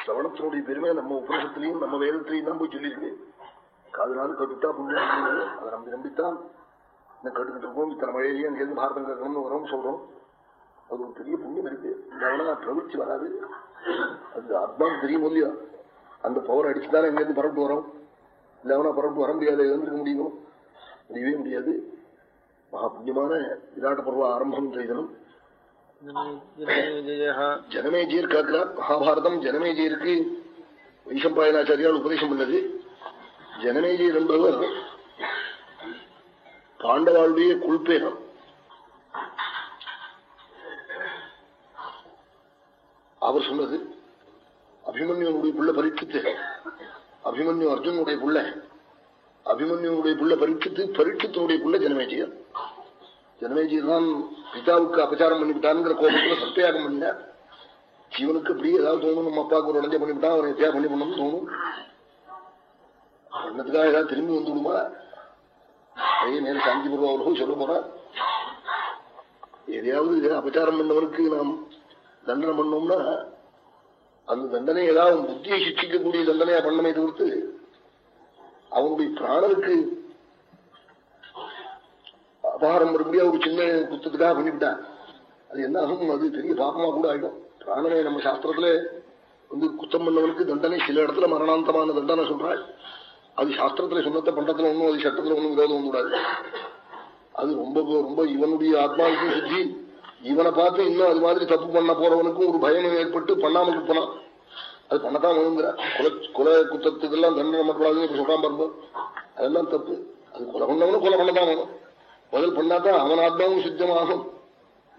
[SPEAKER 1] சிரவணத்தினுடைய பெருமை நம்ம உபநிஷத்திலையும் நம்ம வேதத்திலையும் தான் போய் சொல்லியிருக்கு. காதுனால கேட்டுட்டா புண்ணியம் அதை நம்பி நம்பித்தான் இந்த கேட்டுக்கிட்டு இருக்கோம் இத்தனை மழையிலேயே அங்கேருந்து பாரதம் கேட்கணும்னு வரோம் சொல்றோம். அது ஒரு பெரிய புண்ணியம் இருக்கு. இல்லைன்னா பிரவிச்சு வராது. அது ஆத்மாவுக்கு தெரியும் இல்லையா? அந்த பவர் அடிச்சுதானே எங்கேருந்து பரப்பிட்டு வரோம் இல்லாமனா பரப்பிட்டு வர முடியாது எழுந்திருக்க முடியும்? முடியவே முடியாது. மகா புண்ணியமான விராட்ட பருவ ஆரம்பம் செய்தனும் ஜனமேஜியர் கேட்கிறார் மகாபாரதம் ஜனமேஜியருக்கு வைசம்பாயனாச்சாரியால் உபதேசம் பண்ணது. ஜனமேஜியர் என்பவர் பாண்டவாளுடைய குல்பேகம். அவர் சொன்னது அபிமன்யுடைய புள்ள பரீட்சித்து. அபிமன்யு அர்ஜுனுடைய புள்ள. அபிமன்யுடைய புள்ள பரீட்சித்து பரீட்சித்தனுடைய புள்ள ஜனமேஜியர். ஜனமேஜியர் தான் பிதாவுக்கு அபச்சாரம் பண்ணிவிட்டான்ங்கிற கோபத்துல சத்தியாகம் பண்ணினார் ஜீவனுக்கு இப்படி ஏதாவது தோணும் நம்ம அப்பாவுக்கு ஒரு உடஞ்ச பண்ணிவிட்டான் அவனை எப்படியா பண்ணி பண்ணணும்னு தோணும். பண்ணதுக்காக ஏதாவது திரும்பி வந்துடுமா? அதே நேரம் காஞ்சிபுரம் அவர்களும் சொல்ல போறார். எதையாவது அபச்சாரம் பண்ணவனுக்கு நாம் தண்டனை பண்ணோம்னா அந்த தண்டனை ஏதாவது புத்தியை சிக்ஷிக்கக்கூடிய தண்டனையா பண்ணமே தவிர்த்து அவனுடைய பிராணனுக்கு அபகாரம் மறுபடியா ஒரு சின்ன குத்தத்துக்காக பண்ணிவிட்டான் அது என்ன ஆகும்? அது பெரிய பாப்பமா கூட ஆயிடும். பிராணனை நம்ம சாஸ்திரத்துல வந்து குத்தம் பண்ணவனுக்கு தண்டனை சில இடத்துல மரணாந்தமான தண்டனை சொல்றாள். அது சாஸ்திரத்துல சொன்னத்தை பண்றதுல ஒண்ணும் அது சட்டத்துல ஒண்ணும் விரோதம் ஒண்ணும் கூடாது அது ரொம்ப ரொம்ப இவனுடைய ஆத்மாவுக்கும் சுத்தி. இவனை பார்த்து இன்னும் அது மாதிரி தப்பு பண்ண போறவனுக்கும் ஒரு பயம் ஏற்பட்டு பண்ணாம போனான் அது பண்ணத்தான் வேணுங்கிற. கொலை கொலை குத்தத்துக்கெல்லாம் தண்டனை பண்ணக்கூடாதுன்னு சொல்றான் பாருங்க. அதெல்லாம் தப்பு. அது கொலை பண்ணவனும் கொலை பண்ணதான் வேணும். முதல் பண்ணாதான் அவன் ஆத்மாவும் சுத்தமாகும்.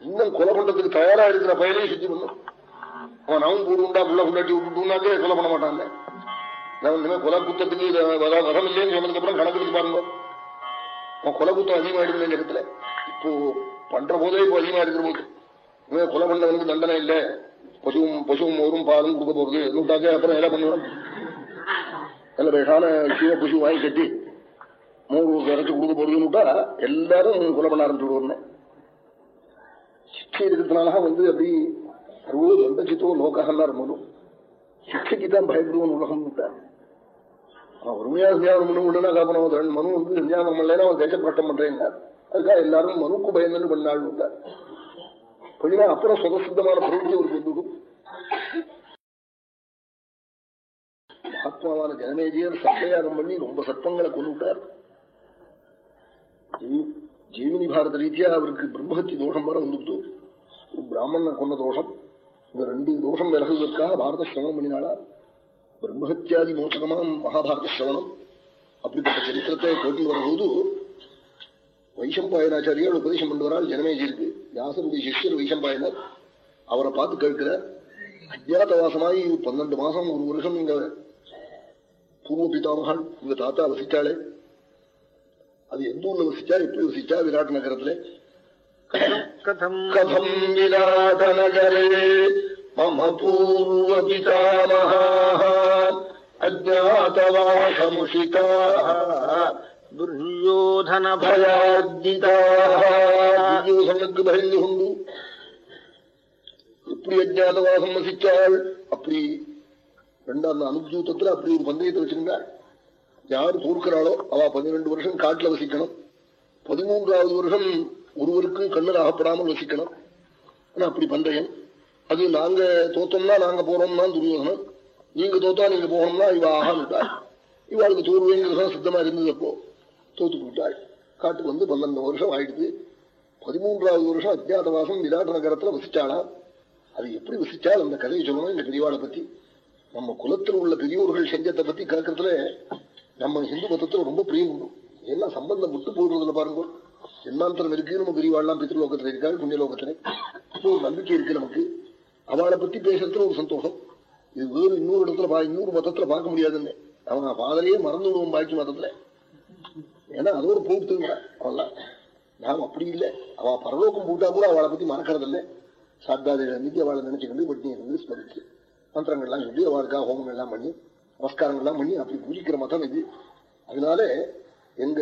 [SPEAKER 1] இன்னும் கொலை பண்றதுக்கு தயாரா இருக்கிற பயனையும் சுத்தி பண்ணும். அவன் அவன் கூடு உண்டா புள்ள புண்டாட்டி விட்டுனாக்கே கொலை பண்ண மாட்டாங்க. நான் கொலை குத்தத்துக்கு வரம் இல்லைன்னு சொன்னதுக்கு அப்புறம் கணக்கு எடுத்து பாருங்க. அவன் கொலை குத்தம் அதிகமாயிடுது இடத்துல இப்போ பண்ற போதே இப்போ அதிகமா இருக்கிற போது இனிமே கொலை பண்ணவனுக்கு தண்டனை இல்லை. பசுவும் பசுவும் மோரும் பாலும் கொடுக்க போறது நூட்டாக்கே அப்புறம் என்ன பண்ணுவோம் நல்ல பேசான சிவ பசு வாங்கி கட்டி மோர் இறச்சி கொடுக்க போறதுன்னுட்டா எல்லாரும் கொலை பண்ண ஆரம்பிச்சு விடுவோம் சிக்ஷை இருக்கிறதுனால வந்து அப்படி சர்வோ தண்டச்சித்தோ லோகன்னா இருந்தாலும் சிக்ஷைக்கு தான் பயப்படுவோம் உலகம் அவன் உண்மையா சந்தியாவனம் பண்ண முடியலன்னா காப்பன ரெண்டு மனு வந்து சந்தியாவனம் பண்ணலாம் அவன் தேசப்பட்டம் பண்றேன் அதுக்காக எல்லாரும் மனுக்கு பயந்து பண்ணாள் பண்ணினா அப்புறம் சுதசித்தமான பிரவೃತ್ತಿ ஒரு கொண்டு மகாத்மாவான ஜனமேஜியர் சத்தியாகம் பண்ணி ரொம்ப சர்ப்பங்களை கொண்டுட்டார் ஜீவினி பாரத ரீதியா அவருக்கு பிரம்மஹத்தி தோஷம் வர வந்துட்டு ஒரு பிராமணனை கொண்ட தோஷம். இந்த ரெண்டு தோஷம் விலகுவதற்காக பாரத சிரமம் பண்ணினாளா? பிரம்மஹத்தியாதி மோசகமான மகாபாரத சிரவணம் அப்படிப்பட்ட சரித்திரத்தை கேட்டு வரும்போது வைசம்பாயனாச்சாரியால் உபதேசம் பண்ணுவாரால் ஜனமேஜிருக்கு வியாசனுடைய சிஷ்யர் வைசம்பாயனர் அவரை பார்த்து கேட்கிறார் அஜாத்தவாசமாய் பன்னெண்டு மாசம் ஒரு வருஷம் இங்க பூர்வ பிதாமகாள் இங்க தாத்தா வசிச்சாளே. அது எந்த ஊர்ல வசிச்சா எப்படி வசிச்சா விராட் நகரத்துல.
[SPEAKER 2] கதம்.
[SPEAKER 1] கதம் விராட நகரே மம பூர்வ பிதாமகா அஜாத்தவாசமுஷிகா
[SPEAKER 2] துர்யோதன
[SPEAKER 1] பயார்ஜிதாசனுக்கு பயந்து கொண்டு எப்படி அஜாதவாசம் வசிச்சாள் அப்படி ரெண்டாம் அனுஜூத்தத்துல அப்படி ஒரு பந்தயத்தை வச்சிருந்தாள் யார் தோற்கிறாளோ அவ பன்னிரெண்டு வருஷம் காட்டுல வசிக்கணும். பதிமூன்றாவது வருஷம் ஒருவருக்கும் கண்ணர் ஆகப்படாமல் வசிக்கணும். ஆனா அப்படி பந்தயம். அது நாங்க தோத்தோம்னா நாங்க போறோம்னா துரியோதனம் நீங்க தோத்தா நீங்க போகணும்னா இவ ஆகாமிட்டாள் இவாளுக்கு தோல்விங்கிறது சித்தமா இருந்தது அப்போ. தோத்து போட்டாள். காட்டுக்கு வந்து பன்னெண்டு வருஷம் ஆயிடுது. பதிமூன்றாவது வருஷம் அஜாதவாசம் விராட் நகரத்துல வசிச்சாளா அது எப்படி வசிச்சாள்? அந்த கதையை சொல்லணும் இந்த பெரியவாளை பத்தி. நம்ம குலத்தில் உள்ள பெரியோர்கள் செஞ்சத்தை பத்தி கேட்கறதுல நம்ம ஹிந்து மதத்துல ரொம்ப பிரியம் உண்டு. எல்லாம் சம்பந்தம் விட்டு போடுறதுல பாருங்க. ஜென்மாந்தரம் இருக்கு நம்ம பெரியவாள்லாம் பித்ருலோகத்துல இருக்காள் புண்ணியலோகத்துல. இப்போ ஒரு நம்பிக்கை இருக்கு நமக்கு. அவளை பத்தி பேசுறதுல ஒரு சந்தோஷம். இது வேறு இன்னொரு இடத்துல இன்னொரு மதத்துல பார்க்க முடியாதுன்னு. அவன் ஃபாதரையே மறந்து விடுவோம் பாய்ச்சி மதத்துல. ஏன்னா அது ஒரு போட்டுங்கிற அவெல்லாம் நாம் அப்படி இல்லை. அவ பரலோகம் போட்டா கூட அவளை பத்தி மறக்கிறது இல்லை சாத்தாதிகள் அன்னைக்கு அவளை நினைச்சுக்கிட்டு பட்னி இருந்து ஸ்மரிச்சு மந்திரங்கள்லாம் சொல்லி அவளுக்காக ஹோமம் எல்லாம் பண்ணி நமஸ்காரங்கள்லாம் பண்ணி அப்படி பூஜிக்கிற மதம் இது. அதனால எங்க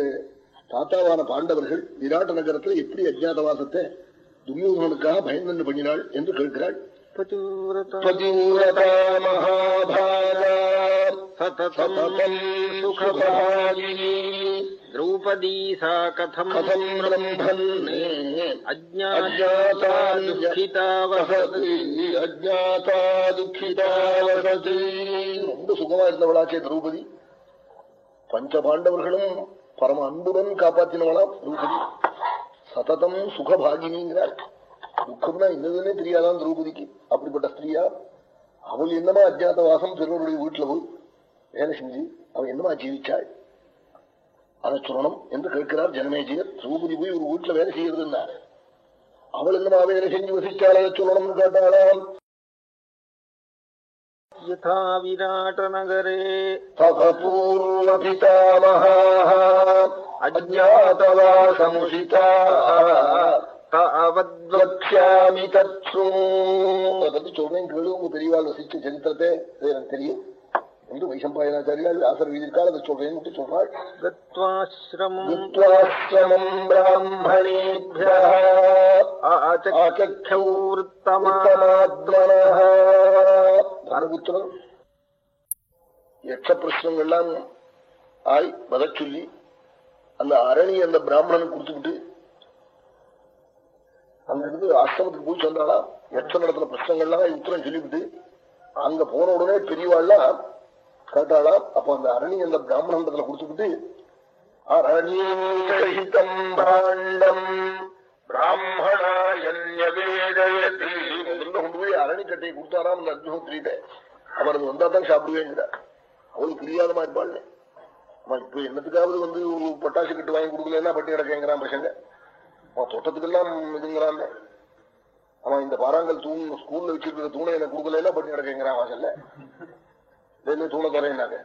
[SPEAKER 1] தாத்தாவான பாண்டவர்கள் விராட்ட நகரத்துல எப்படி அஜாதவாசத்தை துரியோதனனுக்காக பயந்து பண்ணினாள் என்று கேட்கிறாள்.
[SPEAKER 2] पतिव्रता
[SPEAKER 1] त्वतिव्रता महाभागा
[SPEAKER 2] सततम्
[SPEAKER 1] सततम् सुखभागिनी
[SPEAKER 2] द्रौपदी सा कथम्
[SPEAKER 1] कथम् ब्रह्मन्
[SPEAKER 2] अज्ञाता दुःखिता वसति
[SPEAKER 1] அஜாதா துக்கிதா வசதி ரொம்ப சுகமா இருந்தவளாச்சே திரௌபதி பஞ்ச பாண்டவர்களும் பரம அன்புடன் காப்பாத்தினவளாம் திரௌபதி சததம் சுகபாகினிங்கிறார் துக்கம்னா என்னதுன்னே தெரியாதான் திரௌபதிக்கு அப்படிப்பட்ட ஸ்திரீயா அவள் என்னமா அஜாத வாசம் பிறருடைய வீட்டுல போய் வேலை செஞ்சு அவள் என்னமா ஜீவிச்சாள் அதை சொல்லணும் என்று கேட்கிறார் ஜனமேஜியர் திரௌபதி போய் ஒரு வீட்டுல வேலை செய்யறதுன்னா அவள் என்னமா வேலை செஞ்சு வசிச்சாள் அதை சொல்லணும்னு கேட்டாளாம்
[SPEAKER 2] यथा विराटनगरे
[SPEAKER 1] पूर्वपितामहाः अज्ञातवासमुषिताः அவத்வக்ஷாமி தத்ஸோ பத்தி சொல்றேன் கேளு உங்க பெரியவாள் வசிச்ச சரித்திரத்தை எனக்கு தெரியும் என்று வைசம்பாயனாச்சாரியால் ஆசர் வீதிக்கால் அதை சொல்றேன்னு சொல்றாள் பிராமணேபியூத்தமாத்மனபுத்திரம் யட்ச பிரஸ்னங்கள்லாம் ஆய் வத சொல்லி அந்த அரணி அந்த பிராமணன் கொடுத்துக்கிட்டு அங்க இருந்து ஆசிரமத்துக்கு போய் சொன்னாலாம் யட்ச நடத்துல பிரச்சனைகள்லாம் உத்தரம் சொல்லிவிட்டு அங்க போன உடனே பெரியவாள்லாம் கேட்டாளா? அப்ப அந்த அரணி அந்த பிராமணத்துல கொடுத்துவிட்டு அரணீகிதம் பாண்டம் பிராமணாயன்யவேதயதி. முதல்ல கொண்டு போய் அரணிக்கட்டையை கொடுத்தாராம் அந்த அக்னிஹோத்திரிட்ட அவர் அது வந்தா தான் சாப்பிடுவேங்கிறார் அவளுக்கு பிரியாதமா இருப்பாள் இப்ப என்னத்துக்காவது வந்து ஒரு பட்டாசு கட்டு வாங்கி கொடுக்கலன்னா பட்டி கிடக்கேங்கிறான் பசங்க அவன் தோட்டத்துக்கெல்லாம் இதுங்கிறான் அவன் இந்த பாறாங்கல் தூண் ஸ்கூல்ல வச்சிருக்கிற தூணை எனக்கு கொடுக்கல பட்டி கிடக்கேங்கிறான் வாசல்ல. இதுல தூணை தரேன்னாக்க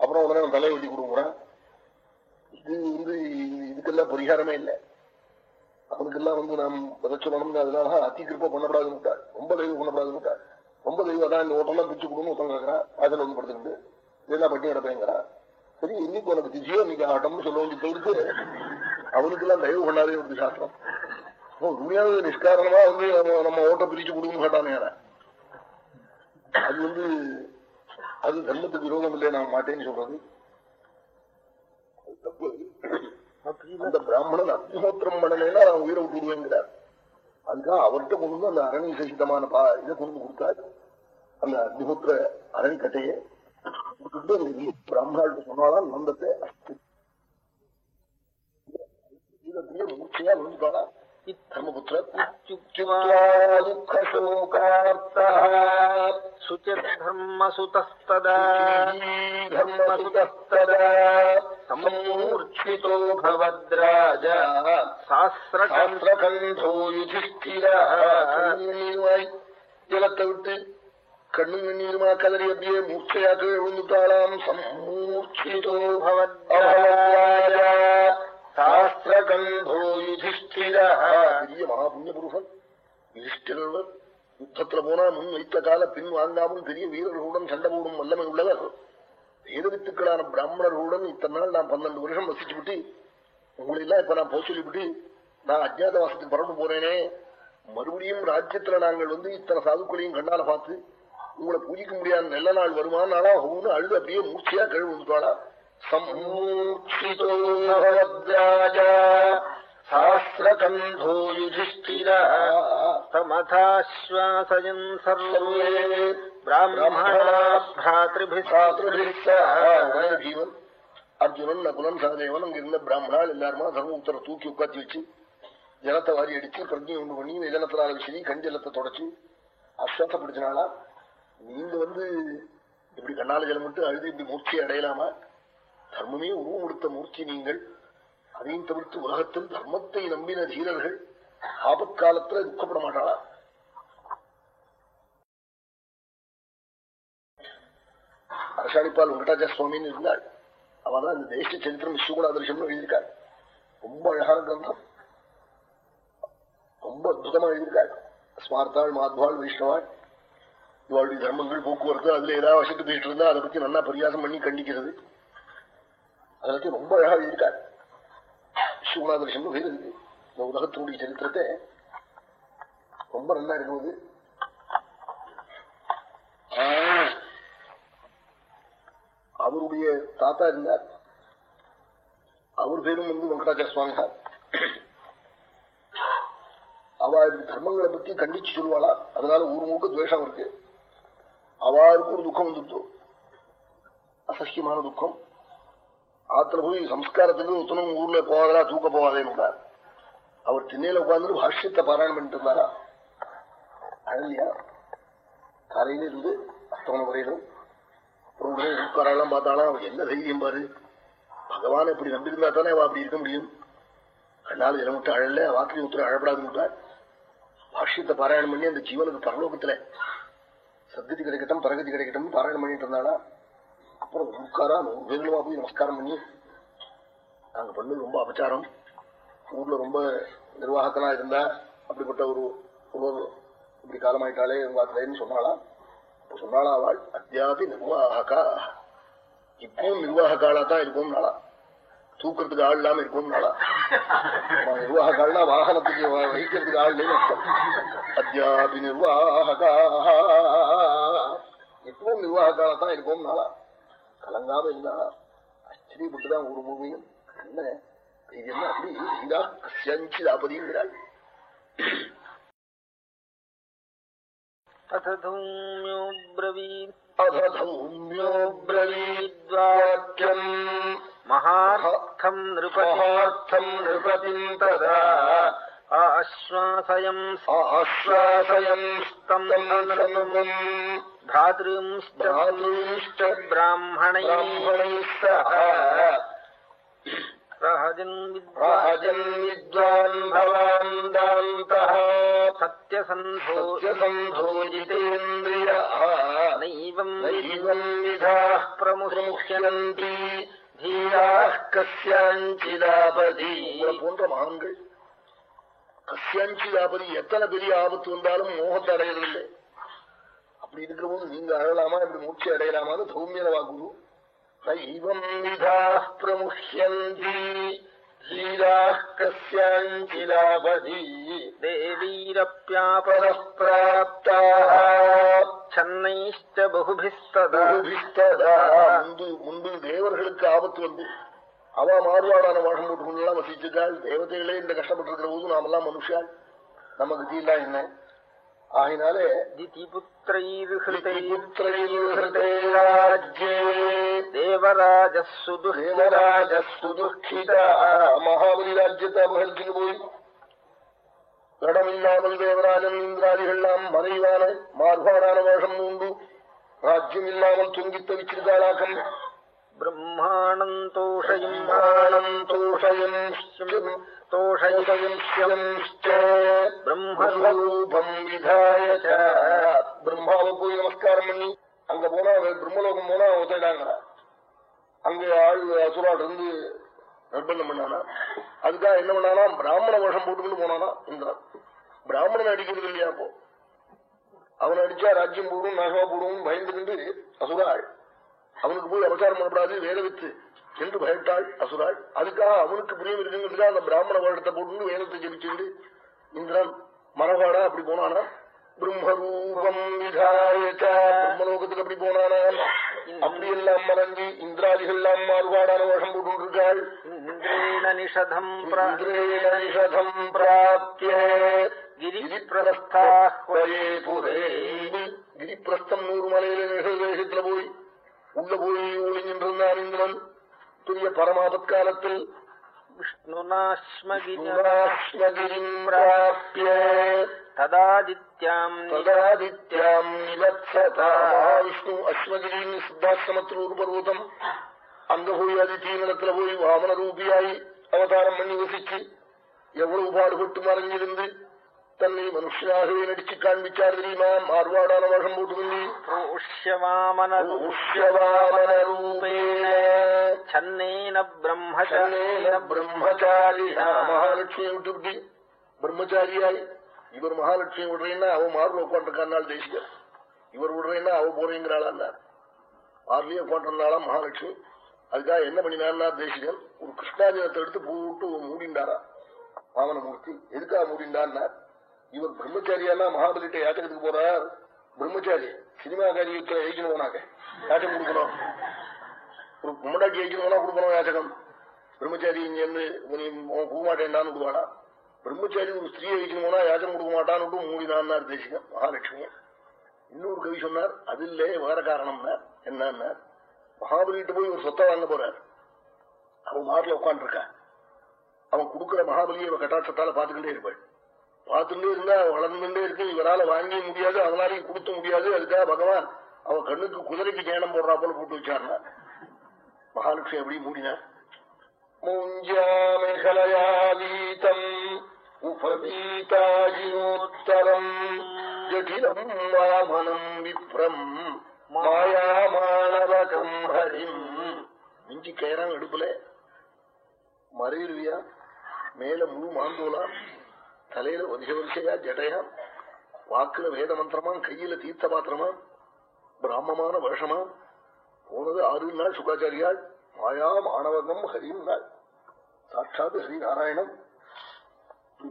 [SPEAKER 1] அப்புறம் உடனே அவன் தலையை வெட்டி கொடுக்குறான் இது வந்து இதுக்கெல்லாம் பரிகாரமே இல்லை. அவனுக்கெல்லாம் வந்து நாம் விதைச்சணும் அதனால அத்தி கிருப்ப பண்ணப்படாதுன்னு ரொம்ப தெய்வம் பண்ணப்படாதுன்னு ரொம்ப தெய்வம் அதான் இந்த ஓட்டம்லாம் பிரிச்சு கொடுன்னு ஒருத்தன் கேட்கறான் அதில் வந்து படுத்துக்கிட்டு இதெல்லாம் பட்டி நடப்பேங்கிறான். சரி இன்னைக்கு உனக்கு திசியோ இன்னைக்கு ஆட்டம்னு சொல்ல வேண்டிய தவிர்த்து அவனுக்கெல்லாம் தயவு பண்ணாதே ஒரு சாஸ்திரம் உண்மையாவது நிஷ்காரணமா வந்து நம்ம ஓட்ட பிரிச்சு கொடுக்கணும் கேட்டானே அது வந்து அது தர்மத்துக்கு விரோதம் இல்லை நான் மாட்டேன்னு சொல்றது. தப்பு. அந்த பிராமணன் அக்னிஹோத்திரம் பண்ணலைன்னா நான் உயிரை விட்டுடுவேங்கிறார் அதுக்காக அவர்கிட்ட கொண்டு வந்து அந்த அரணி சகிதமான பா இதை கொண்டு கொடுத்தார். அந்த அக்னிஹோத்திர அரணிக்கட்டையை கொடுத்துட்டு அந்த பிராமணாள்கிட்ட சொன்னாலும் நந்தத்தை கீழே அப்படியே மூர்த்தியா விழுந்துட்டாளா
[SPEAKER 2] धर्मसुतस्तदा
[SPEAKER 1] सम्मूर्च्छितो भवद्राजा
[SPEAKER 2] सहस्रकण्ठो
[SPEAKER 1] युधिष्ठिरः ജലത്തെ വിട്ട് കണ്ണും കണ്ണീരുമാ കലറി അബ്ബിയെ മൂർച്ചയാക്കി എഴുന്നിട്ടാളാം സമ്മൂർച്ഛിതോ ഭവദ്രാജ பவத்ராஜ சாஸ்திரகண்டோ பெரிய மகாபுண்ணிய புருஷன் யுதிஷ்டிரர் யுத்தத்துல போனா முன் வைத்த கால பின் வாங்காமல் பெரிய வீரர்களுடன் சண்டை போடும் வல்லமை உள்ளவர். வேதவித்துக்களான பிராமணர்களுடன் இத்தனை நாள் நான் பன்னெண்டு வருஷம் வசிச்சு விட்டு உங்களை எல்லாம் இப்ப நான் போக சொல்லிவிட்டு நான் அஜாதவாசத்துக்கு பரப்பு போறேனே மறுபடியும் ராஜ்யத்துல நாங்கள் வந்து இத்தனை சாதுக்களையும் கண்ணால பார்த்து உங்களை பூஜிக்க முடியாத நல்ல நாள் வருமா நாளா ஒண்ணு அழுது அப்படியே மூர்ச்சியா கழுவு வந்துட்டாளா சம்மூர்ச்சிதோ பவத்ராஜா சாஸ்திரகண்டோ யுதிஷ்டிரா
[SPEAKER 2] समथाश्वासयन् सर्वे ब्राह्मणा भ्रातृभिः
[SPEAKER 1] ஜீவன் அர்ஜுனன் நகுலன் சகதேவன் அங்க இருந்த பிராமணால் எல்லாருமா தர்ம உத்தர தூக்கி உட்காத்தி வச்சு ஜலத்தை வாரி அடிச்சு பிரஜை ஒண்ணு பண்ணி நிலத்தினால விஷயம் கண் ஜலத்தை தொடச்சு அஸ்வசப்படுத்தினாலா நீங்க வந்து இப்படி கண்ணால ஜலம் விட்டு அழுது இப்படி மூர்ச்சி அடையலாமா தர்மமே உருவம் மூர்த்தி நீங்கள். அதையும் தவிர்த்து உலகத்தில் தர்மத்தை நம்பின தீரர்கள் ஆபத்காலத்துல துக்கப்பட மாட்டாளா? அரசாணிப்பால் வெங்கடாஜா சுவாமின்னு இருந்தாள். அவதான் இந்த தேச சரித்திரம் விஸ்வகுணாதர்ஷம்னு எழுதியிருக்காள். ரொம்ப அழகான கிரந்தம். ரொம்ப அற்புதமா எழுதியிருக்காள். ஸ்மார்த்தாள் மாத்வாள் வைஷ்ணவாள். இவாளுடைய தர்மங்கள் போக்குவரத்து அதுல ஏதாவது வசத்து பேசிட்டு இருந்தா அதை பத்தி நல்லா பரியாசம் பண்ணி கண்டிக்கிறது. அதனால ரொம்ப அழகா எழுதியிருக்காரு. விஸ்வகுணாதர்ஷம்னு பேர் இருக்கு. இந்த உலகத்தினுடைய சரித்திரத்தை ரொம்ப நல்லா இருக்குது. அவருடைய தாத்தா இருந்தார். அவர் பேரும் வந்து வெங்கடாச்சார சுவாமி சார் அவ தர்மங்களை பத்தி கண்டிச்சு சொல்லுவாளா? அதனால ஊர் முழுக்க துவேஷம் இருக்கு. அவளுக்கு ஒரு துக்கம் வந்துருத்தோம் அசக்கியமான துக்கம். ஆத்துல போய் சம்ஸ்காரத்துக்கு ஒத்தனும் ஊர்ல போவாதா தூக்க போவாதேன்னு அவர் திண்ணையில உட்கார்ந்து பாஷ்யத்தை பாராயணம் பண்ணிட்டு இருந்தாரா அழலியா? காலையில இருந்து அஸ்தமன வரையிலும் அப்புறம் உடனே உட்காரெல்லாம் பார்த்தாலும் அவர் என்ன தைரியம் பாரு? பகவான் இப்படி நம்பியிருந்தா தானே அவ அப்படி இருக்க முடியும்? கண்ணால் இதை மட்டும் அழல வாக்கிரி உத்தர அழப்படாதுன்னு பாஷ்யத்தை பாராயணம் பண்ணி அந்த ஜீவனுக்கு பரலோகத்துல சத்கதி கிடைக்கட்டும் பரகதி கிடைக்கட்டும் பாராயணம் பண்ணிட்டு இருந்தானா அப்புறம் உட்காரா? வேணுமா போய் நமஸ்காரம் பண்ணி நாங்க பண்ணது ரொம்ப அபச்சாரம். ஊர்ல ரொம்ப நிர்வாகத்தனா இருந்தா அப்படிப்பட்ட ஒரு ஒரு இப்படி காலமாயிட்டாலே வாக்குலேன்னு சொன்னாளா? இப்ப சொன்னாளா அவள் அத்தியாபி நிர்வாகக்கா. இப்பவும் நிர்வாகக்காலா தான் இருக்கும் நாளா தூக்கிறதுக்கு ஆள் இல்லாம இருக்கும் நாளா நிர்வாக வாகனத்துக்கு வகிக்கிறதுக்கு ஆள் இல்லைன்னு அர்த்தம். அத்தியாபி நிர்வாகா இப்பவும் நிர்வாகக்காலா தான் இருக்கும் நாளா கலங்காம இருந்தா ஆச்சரியப்பட்டுதான் ஒரு பூமியும் என்ன? இது என்ன அப்படி? இதா கஷ்யஞ்சிதாபதிங்கிறாள் ீத்வாக்கியம்
[SPEAKER 2] மகார்த்தம்
[SPEAKER 1] நிருபம் நிருபதிம்
[SPEAKER 2] आश्वासयम्
[SPEAKER 1] आश्वासयम्
[SPEAKER 2] स्तम्
[SPEAKER 1] सर्वम्
[SPEAKER 2] भ्रातृंश्च
[SPEAKER 1] भ्रातॄंश्च
[SPEAKER 2] ब्राह्मणैः
[SPEAKER 1] ब्राह्मणैः सह
[SPEAKER 2] रहजन्
[SPEAKER 1] राजन् विद्वान् भवान् दान्तः
[SPEAKER 2] सत्यसन्धो
[SPEAKER 1] सत्यसन्धोजितेन्द्रियः
[SPEAKER 2] नैवम्
[SPEAKER 1] नैवम् विधाः
[SPEAKER 2] प्रमुह्यन्ति
[SPEAKER 1] தீராக கசியாஞ்சிதாபதி போன்ற மகான்கள் அசியஞ்சு யாபதி எத்தனை பெரிய ஆபத்து வந்தாலும் மோகத்தை அடையதில்லை அப்படி இருக்கிறபோது நீங்க அழலாமா? இப்படி மூச்சு அடையலாமான்னு சௌமியரவா குரு நைவம் விதா பிரமுஹ்யந்தி முன்பு தேவர்களுக்கு ஆபத்து வந்து அவ மாறுபாடான வாழம் போட்டுக்கொண்டுலாம் வசிச்சுக்காள் தேவதைகளே இந்த கஷ்டப்பட்டு இருக்கிற போது நாமெல்லாம் மனுஷாள் நம்ம கதியெல்லாம் என்ன ஆகினாலே மகாபலிராஜ்யத்தை அபகரிச்சுட்டு போய் இடமில்லாமல் தேவராஜன் இந்திராதிகள்லாம் மறைவான மாறுபாடான வேஷம் உண்டு ராஜ்யம் இல்லாமல் தொங்கி தவிச்சிருக்காளாக்கம்
[SPEAKER 2] ब्रह्माणम् तोषयम्
[SPEAKER 1] பிரம்மாணம் தோஷயம்
[SPEAKER 2] तोषयितयम्
[SPEAKER 1] பிரம்மரூபம் விதாய ச. பிரம்மாவை போய் நமஸ்காரம் பண்ணி அங்க போனா பிரம்மலோகம் போனா ஒத்தைடாங்க அங்க ஆள் அசுராட் இருந்து நிர்பந்தம் பண்ணானா அதுக்காக என்ன பண்ணானா பிராமண வேஷம் போட்டுக்கிட்டு போனானா இந்திரன் பிராமணன் அடிக்கிறது இல்லையா அப்போ அவன் அடிச்சா ராஜ்யம் போடும் நாகமா போடும் பயந்துகிட்டு அசுராள் அவனுக்கு போய் அபச்சாரம் பண்ணப்படாது வேலை வித்து என்று பயட்டாள் அசுராள் அதுக்காக அவனுக்கு புரியும் இருக்குங்கிறதுக்காக அந்த பிராமண வருடத்தை போட்டு வேதத்தை ஜபிச்சுண்டு இந்திரன் மரபாடா அப்படி போனானா பிரம்மரூபம் பிரம்மலோகத்துக்கு அப்படி போனானா அப்படி எல்லாம் மறந்து இந்திராதிகள் எல்லாம் மாறுபாடான வருஷம் போட்டு இருக்காள் இந்திரேணிஷதம் பிராப்திய கிரிபிரஸ்தே கிரிபிரஸ்தம் நூறு மலையில நிகழ்வேகத்துல போய் ഉള്ള
[SPEAKER 2] പോയി
[SPEAKER 1] ഒളിഞ്ഞിരുന്നാൽ ഇന്നവൻ തുല്യ പരമാപത്കാലത്തിൽ വിഷ്ണു അശ്വഗിരിയും സിദ്ധാശ്രമത്തിൽ ഒരു പർവതം അംഗഭൂയി അതിഥീനടത്തിൽ പോയി വാമനരൂപിയായി അവതാരം മണി വസിച്ച് എവ്വളവ് പാടുപെട്ട് മറിഞ്ഞിരുന്ന് தன்னை மனுஷியாகவே நடிச்சு காண்பிச்சார் தெரியுமா மார்வாடான வழக்கம் போட்டுக்கொண்டு மகாலட்சுமி விட்டுவிட்டு பிரம்மச்சாரியாய் இவர் மகாலட்சுமி விடுறேன்னா அவன் மார்ல உட்காந்துருக்காள் தேசிகர் இவர் விடுறேன்னா அவ போறேங்கிறாள் மார்லயே உட்காந்துருந்தாளா மகாலட்சுமி அதுக்காக என்ன பண்ணினான்னா தேசிகன் ஒரு கிருஷ்ணாஜலத்தை எடுத்து போட்டு மூடிண்டாரா வாமனமூர்த்தி எதுக்காக மூடிண்டான்னார் இவர் பிரம்மச்சாரியானா மகாபலிட்ட யாச்சகத்துக்கு போறார். பிரம்மச்சாரி சினிமா காரியத்துல ஜெயிக்கணும் யாச்சகம் கொடுக்கணும் ஒரு பொம்மடாட்டி ஜெயிக்கணும்னா கொடுக்கணும் யாச்சகம் பிரம்மச்சாரி இங்க இருந்து நீ பிரம்மச்சாரி ஒரு ஸ்திரீ போனா யாச்சகம் கொடுக்க மாட்டான்னு மூடிதான் தேசிகம் மகாலட்சுமி. இன்னொரு கவி சொன்னார் அது இல்ல வேற காரணம்னா என்னன்னா மகாபலிகிட்ட போய் ஒரு சொத்தை வாங்க போறார். அவன் மாட்டில் உட்காந்துருக்கா அவன் கொடுக்குற மகாபலியை அவன் கட்டாட்சத்தால பாத்துக்கிட்டே இருப்பாள். பார்த்துட்டே இருந்தா வளர்ந்துட்டே இருக்கு இவரால வாங்க முடியாது அதனாலையும் கொடுத்த முடியாது அதுக்காக பகவான் அவன் கண்ணுக்கு குதிரைக்கு ஜேனம் போடுறா போல போட்டு வச்சாருனா மகாலட்சுமி எப்படி மூடினார்? மூஞ்சாமேகலயாவீதம் உபவீதாஜினோத்தரம் ஜடிலம் வாமனம் விப்ரம் மாயாமானவகம் ஹரிம். மிஞ்சி கயறான் அடுப்புல மறையிருவியா மேல முழு மாந்தோலாம் தலையில வரிச ஜடையா? வாக்குல வேத மந்திரமா கையில தீர்த்த பாத்திரமா பிராமமான வருஷமா போனது ஆறு நாள் சுகாச்சாரியாள். மாயா மாணவகம் ஹரியும் நாள். சாட்சாத் ஹரி நாராயணம்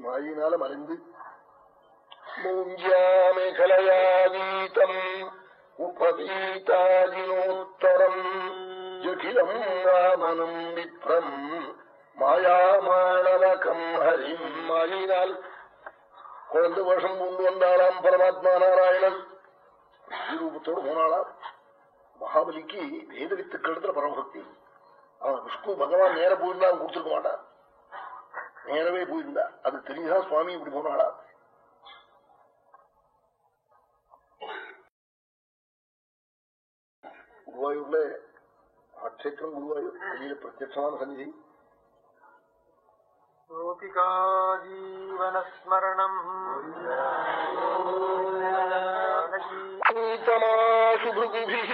[SPEAKER 1] மாயினால மறைந்து மூஞ்சாமேகலயாவீதம் உபவீதாதினோத்தரம் ஜடிலம் ராமனம் விப்ரம் மாயாமாணவகம் ஹரிம் மாயினால் குழந்தை வருஷம் கொண்டு வந்தாளாம் பரமாத்மா நாராயணன். ரூபத்தோடு போனாளாம். மகாபலிக்கு வேத வித்துக்கள் பரமபக்தி அவன் விஷ்ணு பகவான் நேர போயிருந்தா அவன் கொடுத்துருக்க மாட்டான். நேரவே போயிருந்தா. அது தெரியுதா சுவாமி இப்படி போனாளா குருவாயூர்ல ஆட்சேத்திரம் குருவாயூர். வெளியில பிரத்யட்சமான சந்நிதி
[SPEAKER 2] गोपिका जीवनस्मरणम् ीतमाशु
[SPEAKER 1] भृगुभिः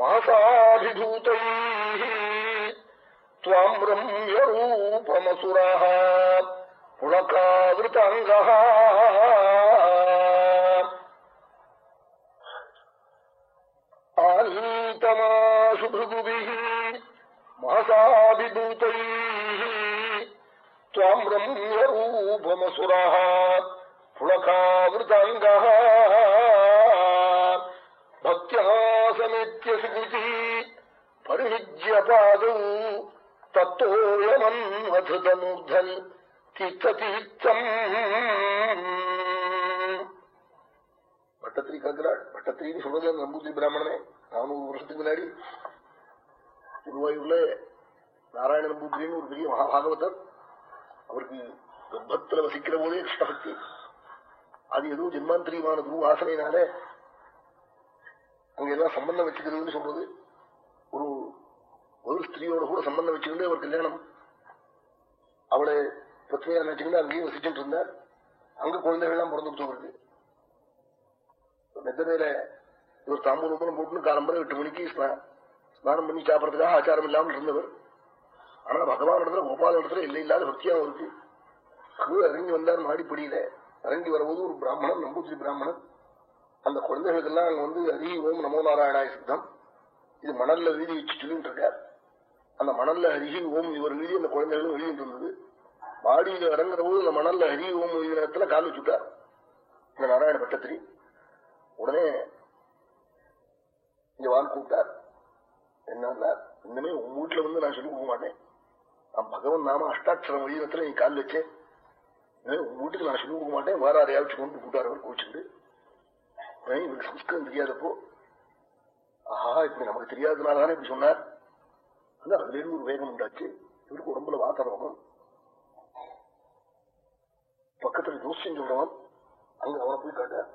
[SPEAKER 1] मासाभिभूतैः त्वाम् रम्यरूपमसुरः पुलकावृताङ्गः आनीतमाशु भृगुभिः मासाभिभूतैः त्वाम् रम्यरूपमसुरः पुलकावृताङ्गः भक्त्या समेत्य सुकृति परिनिज्य पादौ तत्तोऽयमन्वधृतमूर्धनि தீர்த்தம் பட்டத்திரி கேட்கிறாள் பட்டத்திரின்னு சொல்றது அந்த நம்பூதிரி பிராமணனே நானூறு வருஷத்துக்கு முன்னாடி திருவாயூர்ல நாராயண நம்பூதிரின்னு ஒரு பெரிய மகாபாகவதர் அவருக்கு கர்ப்பத்துல வசிக்கிற போதே கிருஷ்ணபக்தி அது ஏதோ ஜென்மாந்திரியமான குரு வாசனையினால அங்க எல்லாம் சம்பந்தம் வச்சுக்கிறதுன்னு சொல்றது ஒரு ஒரு ஸ்திரீயோட கூட சம்பந்தம் வச்சுக்கிட்டு அவர் கல்யாணம். அவளை பிரச்சனையா நினைச்சுக்கிட்டு அங்கேயும் வசிச்சுட்டு இருந்தார். அங்க குழந்தைகள்லாம் பிறந்துட்டு வருது மெத்த மேல இவர் தாம்பூலம் போட்டுன்னு காலம்பரை எட்டு மணிக்கு ஸ்நானம் பண்ணி சாப்பிடறதுக்காக ஆச்சாரம் இல்லாமல் இருந்தவர். ஆனா பகவான் இடத்துல கோபால இடத்துல இல்லை இல்லாத பக்தியாவும் இருக்கு. அங்கே இறங்கி வந்தார் மாடிப்படியில இறங்கி வரும்போது ஒரு பிராமணன் நம்பூத்திரி பிராமணன். அந்த குழந்தைகளுக்கெல்லாம் அங்க வந்து ஹரி ஓம் நமோ நாராயணாய சித்தம். இது மணல்ல எழுதி வச்சு சொல்லிட்டு இருக்கார். அந்த மணல்ல ஹரி ஓம் இவர் எழுதி அந்த குழந்தைகளும் எழுதிட்டு இருந்தது. மாடியில இறங்குற போது அந்த மணல்ல ஹரி ஓம் எழுதின இடத்துல கால் வச்சுட்டார். இந்த நாராயண பட்டத்திரி. உடனே இங்க வான் கூப்பிட்டார். என்ன இன்னுமே உங்க வீட்டுல வந்து நான் சொல்லி கொடுக்க மாட்டேன். நான் பகவன் நாம அஷ்டாட்சரம் வழியினத்துல நீ கால் வச்சேன். உங்க வீட்டுக்கு நான் சொல்லி கொடுக்க மாட்டேன். வேற யாரையாச்சும் கொண்டு கூட்டாரவர் அவர் குளிச்சுட்டு இவருக்கு சம்ஸ்கிருதம் தெரியாதப்போ. ஆஹா இப்படி நமக்கு தெரியாததுனாலதானே இப்படி சொன்னார். அந்த அதுலேருந்து ஒரு வேகம் உண்டாச்சு. இவருக்கு உடம்புல வாத்த ரோகம் பக்கத்துல ஜோசியம் சொல்றவன் அங்க அவனை போய் காட்டார்.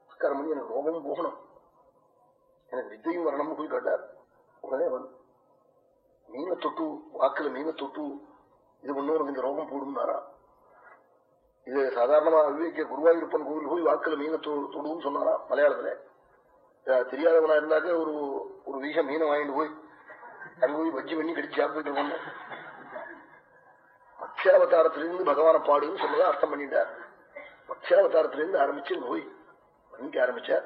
[SPEAKER 1] நமஸ்காரம் பண்ணி எனக்கு ரோகமும் போகணும். எனக்கு வித்தையும் வரணும்னு போய் காட்டார். உடனே அவன் மீனை தொட்டு வாக்குல மீனை தொட்டு இது பண்ணு இந்த ரோகம் போடும்னாரா? இது சாதாரணமா விவேக குருவாயூரப்பன் கோவில் போய் வாக்குல மீனை தொடுன்னு சொன்னாரா மலையாளத்துல? தெரியாதவனா இருந்தாக்க ஒரு ஒரு வீச மீனை வாங்கிட்டு போய் அங்க போய் வஜ்ஜி பண்ணி கடிச்சு சாப்பிட்டு மத்தியாவதாரத்திலிருந்து பகவான பாடுன்னு சொன்னதா அர்த்தம் பண்ணிட்டார். மத்தியாவதாரத்திலிருந்து ஆரம்பிச்சு நோய் பண்ணிக்க ஆரம்பிச்சார்.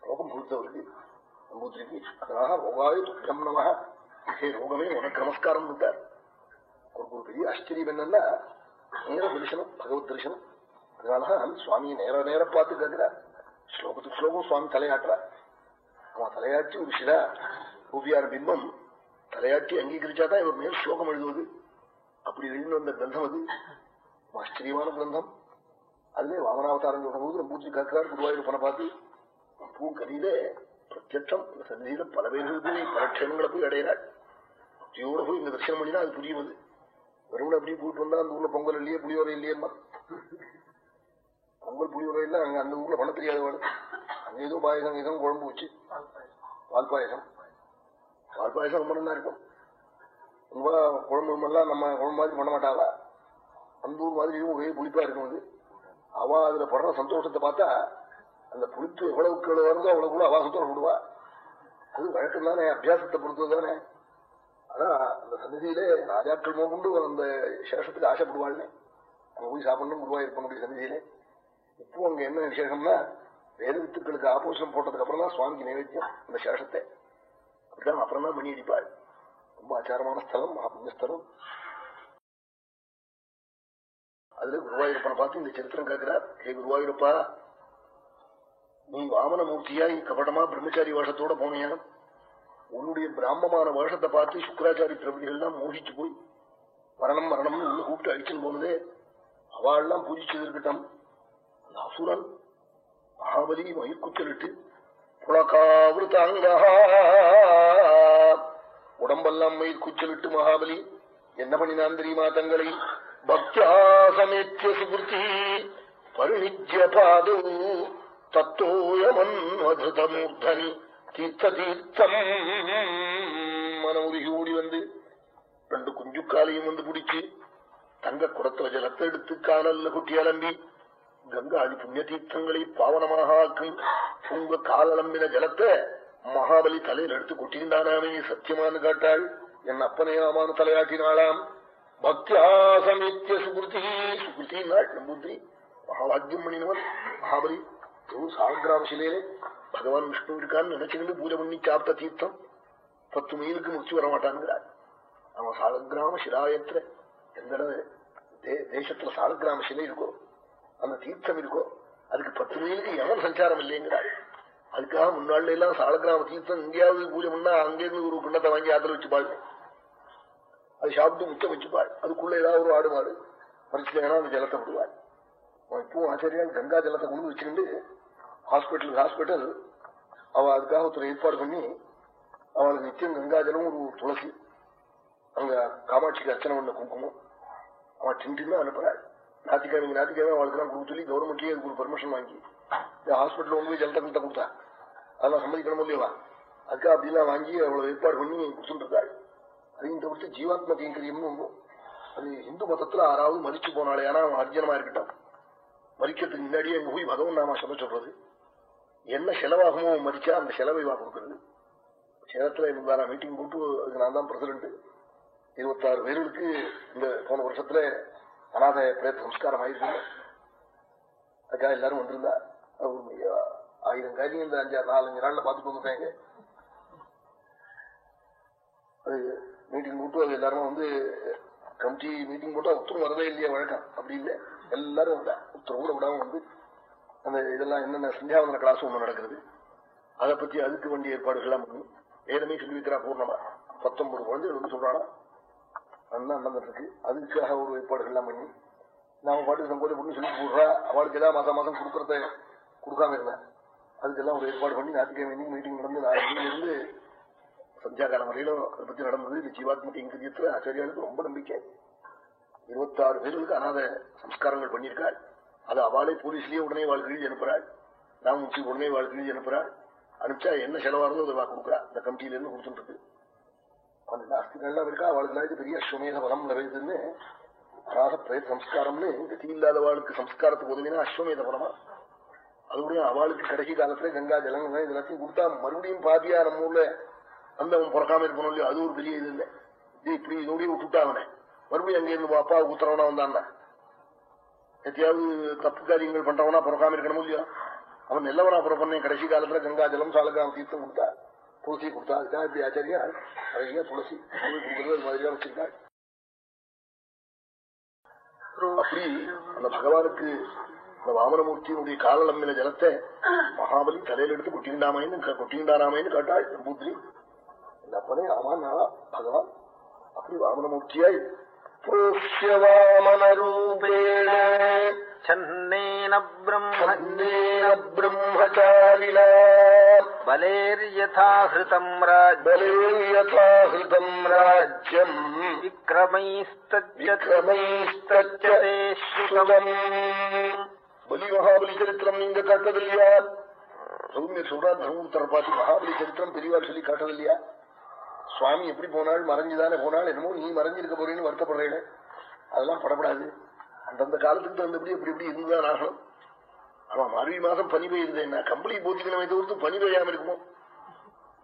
[SPEAKER 1] ரோகம் கொடுத்தவருக்கு நம்பூத்திரிக்கு அதனால ரோகாயு துக்கம் நம ஹே ரோகமே உனக்கு நமஸ்காரம் விட்டார் ஒரு பெரிய ஆச்சரியம் என்னன்னா நேர தரிசனம் பகவத் தரிசனம். அதனாலதான் சுவாமியை நேர நேர பார்த்து கேட்கிறார் ஸ்லோகத்துக்கு ஸ்லோகம் சுவாமி தலையாட்டுறா. அவன் தலையாட்டி ஒரு சில ரூபியார பிம்பம் தலையாட்டி அங்கீகரிச்சாதான் இவர் மேல் ஸ்லோகம் எழுதுவது. அப்படி எழுந்து வந்த கிரந்தம் அது. ஆச்சரியமான கிரந்தம். அதுல வாமனாவதாரம் சொல்லும் போது பூஜை காக்கிறார் குருவாயூர் பார்த்து பூ கதியிலே பிரத்யட்சம். சந்நிதியில பல பேர்கள் போய் பல க்ஷேமங்களை போய் அடையிறாள் பக்தியோட போய் இந்த தரிசனம் பண்ணினா அது புரியும் அது. வெறும் அப்படி போயிட்டு வந்தா அந்த ஊர்ல பொங்கல் இல்லையே புளியோரை இல்லையம்மா. பொங்கல் புளியோரை இல்ல அங்க அந்த ஊர்ல பண்ண தெரியாத வேணும் அங்க ஏதோ பாயசம் ஏதோ குழம்பு வச்சு. பால் பாயசம். பால் பாயசம் ரொம்ப நல்லா இருக்கும். ரொம்ப குழம்பு எல்லாம் நம்ம குழம்பு மாதிரி பண்ண மாட்டாளா அந்த ஊர் மாதிரி ஒரே புளிப்பா இருக்கும் அது. அவ அதுல படுற சந்தோஷத்தை பார்த்தா அந்த புளிப்பு எவ்வளவுக்கு வருதோ அவ்வளவு கூட அவாசத்தோடு விடுவா அது வழக்கம் தானே அபியாசத்தை பொறுத்தது தானே. அதான் அந்த சந்நிதியிலே ராஜாக்கள் கொண்டு அந்த சேஷத்துக்கு ஆசைப்படுவாள்னே. அங்க போய் சாப்பிடணும் குருவாயிருப்பனுடைய சந்நிதியிலே இப்போ அங்க என்ன விசேஷம்னா வேத வித்துக்களுக்கு ஆபோஷம் போட்டதுக்கு அப்புறம் தான் சுவாமிக்கு நைவேத்தியம் அந்த சேஷத்தை அப்படிதான் அப்புறம் தான் மணி அடிப்பாள். ரொம்ப ஆச்சாரமான ஸ்தலம் மகாபுண்ணியஸ்தலம் அதுல குருவாயூரப்பனை பார்த்து இந்த சரித்திரம் கேட்கிறார். ஹே குருவாயூரப்பா நீ வாமன மூர்த்தியாய் கபடமா பிரம்மச்சாரி வேஷத்தோட போனியா? உன்னுடைய பிராமமான வேஷத்தை பார்த்து சுக்கராச்சாரி பிரபதிகள்லாம் மோகிச்சு போய் மரணம் மரணம் உள்ள கூப்பிட்டு அழிச்சுன்னு போனதே அவள்லாம் பூஜிச்சது இருக்கட்டும். அந்த அசுரன் மகாபலி மயிர்குச்சலிட்டு புலகாவிருத்தாங்க உடம்பெல்லாம் மயிர்குச்சலிட்டு மகாபலி என்ன பண்ணினான் தெரியுமா தங்களை? பக்தியாசமேத்திய சுகிருத்தி பருணிஜ பாதோ! தத்தோயமன்வதமூர்தனி தீர்த்த தீர்த்தம் மனமுருகி ஓடி வந்து ரெண்டு குஞ்சுக்காலையும் வந்து பிடிச்சு தங்க குடத்துல ஜலத்தை எடுத்து காணல்ல குட்டி அலம்பி கங்காதி புண்ணிய தீர்த்தங்களை பாவனமாக ஆக்கும். உங்க காலம்பின ஜலத்தை மகாபலி தலையில் எடுத்து கொட்டியிருந்தானாமே சத்தியமானு காட்டாள். என் அப்பனே ஆமான தலையாட்டினாளாம். பக்தியாசமித்திய சுகிருதி. சுகிருதி நாள் நம்பூத்திரி மகாபாகியம் பண்ணினவன் மகாபலி சாலகிராம சிலையிலே பகவான் விஷ்ணு இருக்கான்னு நினைச்சுக்கிட்டு பூஜை பண்ணி சாப்பிட்ட தீர்த்தம் பத்து மைலுக்கு முடிச்சு வர மாட்டான்ங்கிறார் அவன் சாலகிராம சிராயத்துல எந்த தேசத்துல சாலகிராம சிலை இருக்கோ அந்த தீர்த்தம் இருக்கோ அதுக்கு பத்து மைலுக்கு எவன் சஞ்சாரம் இல்லைங்கிறார் அதுக்காக முன்னாள் எல்லாம் சாலகிராம தீர்த்தம் எங்கேயாவது பூஜை பண்ணா அங்கேருந்து ஒரு கிண்ணத்தை வாங்கி ஆத்துல வச்சுப்பாள் அது சாப்பிட்டு முச்சம் வச்சுப்பாள் அதுக்குள்ள ஏதாவது ஒரு ஆடு மாடு மறைச்சிட்டேன்னா அந்த ஜலத்தை விடுவாள் இப்போ ஆச்சரியால் கங்கா ஜலத்தை கொண்டு வச்சுக்கிட்டு ஹாஸ்பிட்டல் ஹாஸ்பிட்டல் அவ அதுக்காக ஒருத்தர் ஏற்பாடு பண்ணி அவளுக்கு நித்தியம் கங்காஜலம் ஒரு துளசி அங்க காமாட்சிக்கு அர்ச்சனை பண்ண குங்குமம். அவன் டின்னு அனுப்புறாள் ஞாத்திக்கிழமை ஞாத்திக்கிழமை அவளுக்கு எல்லாம் கொடுத்து சொல்லி கவர்மெண்ட்லயே அதுக்கு ஒரு பெர்மிஷன் வாங்கி இந்த ஹாஸ்பிட்டல் ஒன்று போய் ஜலத்தை கிட்ட கொடுத்தா. அதெல்லாம் சம்மதிக்கணும் இல்லையவா அதுக்காக அப்படிலாம் வாங்கி அவளை ஏற்பாடு பண்ணி கொடுத்துருக்காள் அப்படின்ற பொறுத்து ஜீவாத்ம கைங்கரியம்னு ஒன்று அது இந்து மதத்துல ஆறாவது மறிச்சு போனாலே ஏன்னா அவன் அர்ஜனமா இருக்கட்டும். மறிக்கிறதுக்கு முன்னாடியே அங்க போய் பகவன் நாம சொல்ல சொல்றது. என்ன செலவாகுமோ மதிச்சா அந்த செலவை வா கொடுக்கறது. சேலத்துல இருந்தாரா மீட்டிங் போட்டு அதுக்கு நான் தான் பிரசிடண்ட் இருபத்தாறு பேர்களுக்கு இந்த போன வருஷத்துல அநாத பிரேத்த சம்ஸ்காரம் ஆயிருக்கு அதுக்காக எல்லாரும் வந்திருந்தா. ஆயிரம் காரியம் இந்த அஞ்சாறு நாலஞ்சு நாள்ல பாத்துட்டு வந்துட்டாங்க. அது மீட்டிங் போட்டு அது எல்லாருமே வந்து கமிட்டி மீட்டிங் போட்டு உத்தரவு வரவே இல்லையா வழக்கம். அப்படி இல்லை. எல்லாரும் வந்தா. உத்தரவு கூட விடாம வந்து அந்த இதெல்லாம் என்னென்ன சந்தியாவந்தன கிளாஸ் ஒண்ணு நடக்கிறது அதை பத்தி அதுக்கு வேண்டிய ஏற்பாடுகள்லாம் பண்ணி. வேதமே சொல்லி வைக்கிறா பூர்ணமா. பத்தொன்பது குழந்தைகள் வந்து சொல்றானா? அதுதான் நடந்துட்டு அதுக்காக ஒரு ஏற்பாடுகள்லாம் பண்ணி நாம பாட்டுக்கு சங்கோதை பண்ணி சொல்லி போடுறா அவளுக்கு ஏதாவது மாசம் மாசம் கொடுக்கறத கொடுக்காம இருந்தேன் அதுக்கெல்லாம் ஒரு ஏற்பாடு பண்ணி ஞாயிற்றுக்கிழமை மீட்டிங் நடந்து நாலு இருந்து சந்தியா காலம் வரையிலும் அதை பத்தி நடந்தது. இந்த ஜீவாத்ம கைங்கரியத்துல ஆச்சாரியாளுக்கு ரொம்ப நம்பிக்கை. இருபத்தாறு பேர்களுக்கு அனாத சம்ஸ்காரங்கள் பண்ணியிருக்காள் அது அவளை போலீஸ்லயே உடனே வாழ் அனுப்புறாள் நான் முக்கிய உடனே வாழ்க்கையில் அனுப்புறாள் அனுப்பிச்சா என்ன செலவா இருந்தோ அதை கொடுக்குறா. இந்த கமிட்டியில இருந்து கொடுத்துட்டு இருக்கு அந்த அஸ்திகள்லாம் இருக்கா? அவளுக்கு பெரிய அஸ்வமேத பலம் நிறையுதுன்னு அனாத பிரேத சம்ஸ்காரம்னு கதி இல்லாதவாளுக்கு சம்ஸ்காரத்துக்கு உதவினா அஸ்வமேத பலமா அதுடைய அவளுக்கு கடைசி காலத்துல கங்கா ஜலங்கள் இதெல்லாத்தையும் கொடுத்தா மறுபடியும் பாதியா நம்ம ஊர்ல அந்த அவன் பிறக்காம இருக்கணும் இல்லையோ அது ஒரு பெரிய இது இல்லை. இது இப்படி இதோடய விட்டுட்டா அவனை. மறுபடியும் அங்கே இருந்து அப்பா ஊத்துறவனா வந்தான்னா? எத்தையாவது தப்பு காரியங்கள் பண்றவனா பிறக்காம இருக்கணும் இல்லையா? அவன் நல்லவனா பிறப்பண்ணே கடைசி காலத்துல கங்கா ஜலம் சாலகாம் தீர்த்தம் கொடுத்தா துளசி கொடுத்தா அதுக்காக இப்படி ஆச்சாரியா? அழகிய துளசி? கொடுக்கறது அது மாதிரியா வச்சிருக்காள். அப்படி அந்த பகவானுக்கு அந்த வாமனமூர்த்தியினுடைய காலலம்பின ஜலத்தை மகாபலி தலையில எடுத்து கொட்டிண்டாமைன்னு கொட்டிண்டாராமைன்னு கேட்டாள் பூத்ரி இந்த அப்பனே ஆமா பகவான். அப்படி வாமனமூர்த்தியாய் புரோஷ்யவாமனரூபேண
[SPEAKER 2] छन्नेन ब्रह्म
[SPEAKER 1] சந்தேன பிரம்மச்சாரிணா
[SPEAKER 2] बलेर्यथाहृतम् राज्य
[SPEAKER 1] பலேயதாஹிருதம் ராஜ்யம்
[SPEAKER 2] विक्रमैस्तच्च
[SPEAKER 1] விக்ரமைஸ்தச்ச
[SPEAKER 2] ते श्रुतम्
[SPEAKER 1] பலி மகாபலி சரித்திரம் நீங்க காட்டதில்லையா சௌமிய சொல்றா தர்மபுத்தரை பார்த்து மகாபலி சரித்திரம் பெரியவாள் சொல்லி காட்டதில்லையா சுவாமி எப்படி போனாள் மறைஞ்சுதானே போனாள் என்னமோ நீ மறைஞ்சிருக்க போறேன்னு வருத்தப்படுறேன் அதெல்லாம் படப்படாது. அந்தந்த காலத்துக்கு தகுந்தபடி எப்படி எப்படி இருந்துதான் ஆகணும். ஆமா மார்கழி மாசம் பனி பெய்யுதுன்னா கம்பளி போத்திக்கணுமே தவிர்த்து பனி பெய்யாம இருக்குமோ?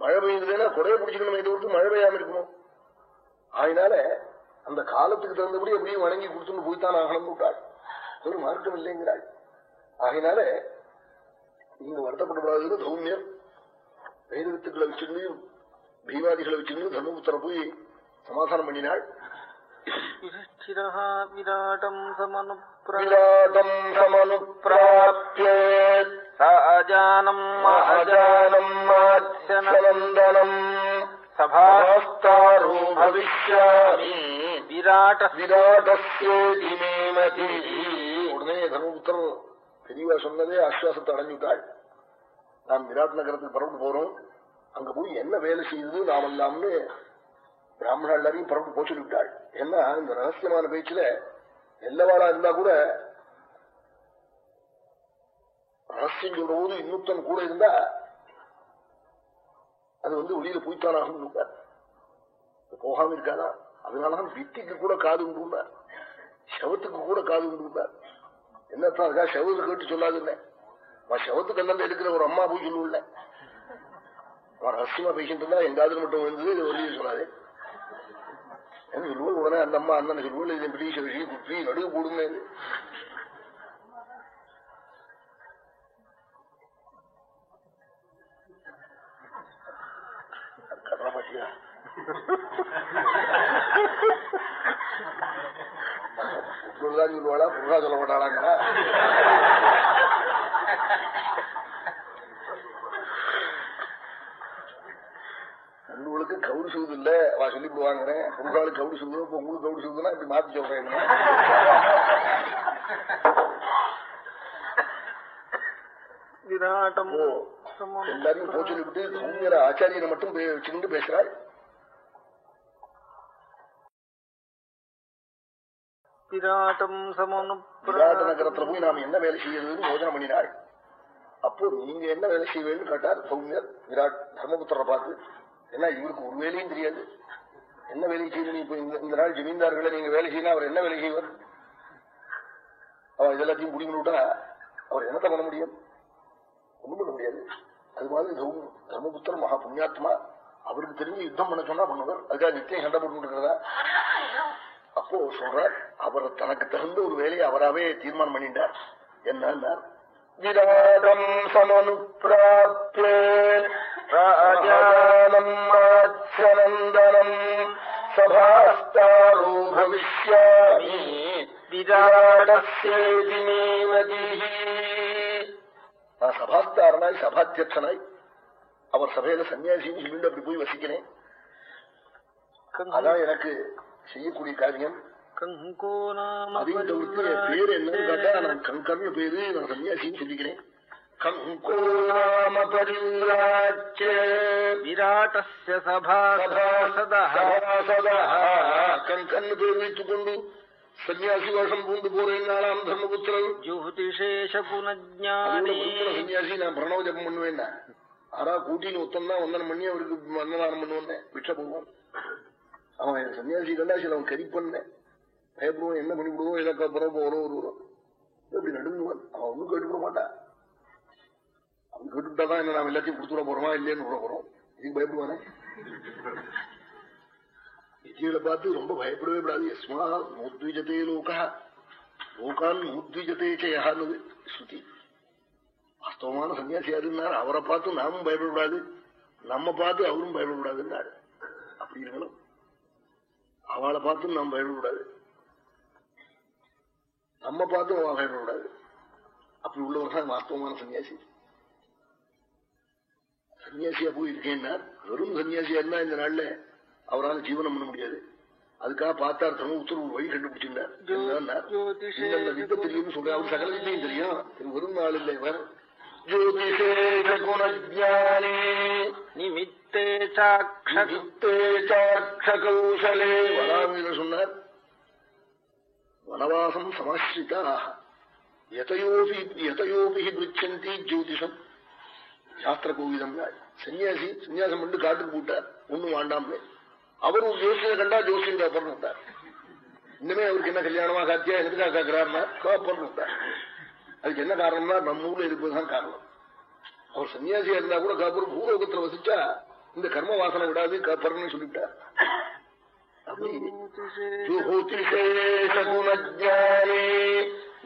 [SPEAKER 1] மழை பெய்யுதுன்னா குறைய பிடிச்சிக்கணுமே தவிர்த்து மழை பெய்யாம இருக்குமோ? அதனால அந்த காலத்துக்கு தகுந்தபடி எப்படியும் வணங்கி கொடுத்துன்னு போய்த்தான் ஆகணும் விட்டாள் ஒரு மார்க்கம் இல்லைங்கிறாள். ஆகினால நீங்க வருத்தப்படக்கூடாதுன்னு சௌமியம் வேத வித்துக்களை வச்சிருந்து தெய்வாதிகளை வச்சுக்கிட்டு தர்மபுத்திர போய் சமாதானம் பண்ணினாள்
[SPEAKER 2] விராட்டம்
[SPEAKER 1] சமனு பிராப்தியே
[SPEAKER 2] சாஜானம்
[SPEAKER 1] மகாஜானம்
[SPEAKER 2] மாச்சனந்தனம்
[SPEAKER 1] சபாஸ்தாரோ பவிஷ்யாமி
[SPEAKER 2] விராட
[SPEAKER 1] விராடஸ்யேதி மேமதி உடனே தர்மபுத்திரன் பெரியவா சொன்னதே ஆஸ்வாசத்தை அடைஞ்சுட்டாள் நாம் விராட் நகரத்துக்கு பறந்து போறோம் அங்க போய் என்ன வேலை செய்யுது நாம் எல்லாம்னு பிராமண எல்லாரையும் பரப்பு போச்சு விட்டாள் ஏன்னா இந்த ரகசியமான பேச்சுல எல்லாவாளா இருந்தா கூட ரகசியம் சொல்ற போது இன்னொருத்தன் கூட இருந்தா அது வந்து வெளியில போய்த்தானாகும் இருக்கார். போகாம இருக்காதா அதனாலதான் வித்திக்கு கூட காது உண்டு சவத்துக்கு கூட காது உண்டு என்னத்தான் இருக்கா சவத்தை கேட்டு நான் செவத்துக்கு எல்லாம் எடுக்கிற ஒரு அம்மா போய் சொல்லுவில்ல ரகசியமா பேசிட்டு இருந்தா எங்காவது மட்டும் வந்து இது வெளியே சொல்லாது என்ன சொல்லுவோம் உடனே அந்த அம்மா அண்ணன் சொல்லுவோம் இது பிடிச்ச விஷயம் குற்றி நடுவு கூடுங்க இது கதை சொல்லுவாளா புருஷா சொல்ல மாட்டாளாங்களா உங்களுக்கு கவுரி சுகுது இல்ல அவ சொல்லி விடுவாங்கிறேன் உங்களுக்கு கவுரி சுகுது இப்ப உங்களுக்கு கவுரி சுகுதுன்னா இப்படி மாத்தி சொல்றேன் விராட்டம் எல்லாரையும் போ சொல்லிவிட்டு சௌமியர ஆச்சாரியனை மட்டும் வச்சுக்கிட்டு பேசுறாள்
[SPEAKER 2] விராட்டம்
[SPEAKER 1] சமனு
[SPEAKER 2] விராட்ட
[SPEAKER 1] நகரத்துல போய் நாம என்ன வேலை செய்யறதுன்னு யோஜனை பண்ணினாள் அப்போ நீங்க என்ன வேலை செய்வேன்னு கேட்டார் சௌமியர். விராட் தர்மபுத்திர பார்த்து ஏன்னா இவருக்கு ஒரு வேலையும் தெரியாது. என்ன வேலை செய்யணும்? இப்ப இந்த நாள் ஜமீன்தார்களை நீங்க வேலை செய்யணும் அவர் என்ன வேலை செய்வார்? அவர் இதெல்லாத்தையும் முடிக்கணும் விட்டா அவர் என்னத்த பண்ண முடியும்? ஒண்ணும் பண்ண முடியாது. அது மாதிரி தர்மபுத்தர் மகா புண்ணியாத்மா அவருக்கு தெரிஞ்சு யுத்தம் பண்ண சொன்னா பண்ணுவார். அதுக்காக நித்தியம் சண்டை போட்டுருக்கிறதா அப்போ சொல்றார் அவர் தனக்கு தகுந்த ஒரு வேலையை அவராவே தீர்மானம் பண்ணிட்டார். என்ன விராடம் சமனுப்பிராப்திய ராஜானம் மாச்சநந்தனம் சபாஸ்தாரோ பவிஷ்யாமி விராடசேதி மேமதிஹி நான் சபாஸ்தாரனாய் சபாத்தியட்சனாய் அவர் சபையில சன்னியாசின்னு சொல்லிட்டு அப்படி போய் வசிக்கிறேன் அதான் எனக்கு செய்யக்கூடிய காரியம் அப்படின்ற பேர் என்னன்னு கேட்டா நான் கங்கர்னு பேரு நான் சன்னியாசின்னு சொல்லிக்கிறேன் കൊണ്ടു സന്യാസി
[SPEAKER 2] വേഷം
[SPEAKER 1] പൂണ്ടു
[SPEAKER 2] പോകുന്ന
[SPEAKER 1] ആളാം ധർമ്മപുത്രൻ ജ്യോതിശേഷ സന്യാസി ഞാൻ ഭരണവ ജപം മണ്ണുവേണ്ട ആറാ കൂട്ടിന് ഒത്തന്നാ ഒന്നര മണി അവർക്ക് മണ്ണതാണ് മണ്ണുവന്നെ ഭിക്ഷ പോവാൻ അവൻ സന്യാസി കണ്ടാശി അവൻ കരിപ്പന്നെ. ഭയപ്പെടുവോ എന്നെ പണിപ്പെടുവോ ഇതൊക്കെ അപ്പുറം പോകണോ ഓരോ ഇതെപ്പി നടുങ്ങുവാൻ അവനും കഴിപ്പുറ മാട്ടാ அவன் கேட்டுவிட்டாதான் என்ன நாம் எல்லாத்தையும் கொடுத்துட போறோமா இல்லைன்னு விட போறோம். இதுக்கு பயப்படுவானே விஜயில பார்த்து ரொம்ப பயப்படவே கூடாது. எஸ்மா மூத்விஜதே லோகா. லோகான் மூத்விஜதே செய்யான்னு ஸ்ருதி. வாஸ்தவமான சன்னியாசி யாருன்னார்? அவரை பார்த்து நாமும் பயப்படக்கூடாது. நம்ம பார்த்து அவரும் பயப்படக்கூடாதுன்னாரு. அப்படி இருக்கணும். அவளை பார்த்தும் நாம் பயப்படக்கூடாது. நம்ம பார்த்து அவன் பயப்படக்கூடாது. அப்படி உள்ளவர் தான் வாஸ்தவமான சன்னியாசி. சன்னியாசியா போய் இருக்கேன்னா வெறும் சன்னியாசியா இருந்தா இந்த நாள்ல அவரால் ஜீவனம் பண்ண முடியாது. அதுக்காக பார்த்தார் தர்மபுத்தர் ஒரு வழி கண்டுபிடிச்சிருந்தார். வித்தை தெரியும்னு சொல்றேன். அவர் சகல வித்தையும் தெரியும். வெறும் ஆள் இல்லை இவர். சொன்னார் வனவாசம் சமாசிரிதாக எதையோபி எதையோபி பிரிச்சந்தி ஜோதிஷம். சாஸ்திர கோவிதம் சன்னியாசி சன்னியாசம் பண்ணி காட்டுக்கு போட்டார் ஒண்ணும் வேண்டாம்னு. அவர் ஒரு ஜோசியை கண்டா ஜோசியம் காப்பர்னு விட்டார் இன்னுமே அவருக்கு என்ன கல்யாணமா காத்தியா எதுக்காக கேட்கிறாருன்னா காப்பர்னு விட்டார் அதுக்கு என்ன காரணம்னா நம்ம ஊர்ல இருப்பதுதான் காரணம். அவர் சன்னியாசியா இருந்தா கூட காப்பர் பூலோகத்துல வசிச்சா இந்த கர்ம வாசனை விடாது காப்பர்னு சொல்லிவிட்டார் அப்படி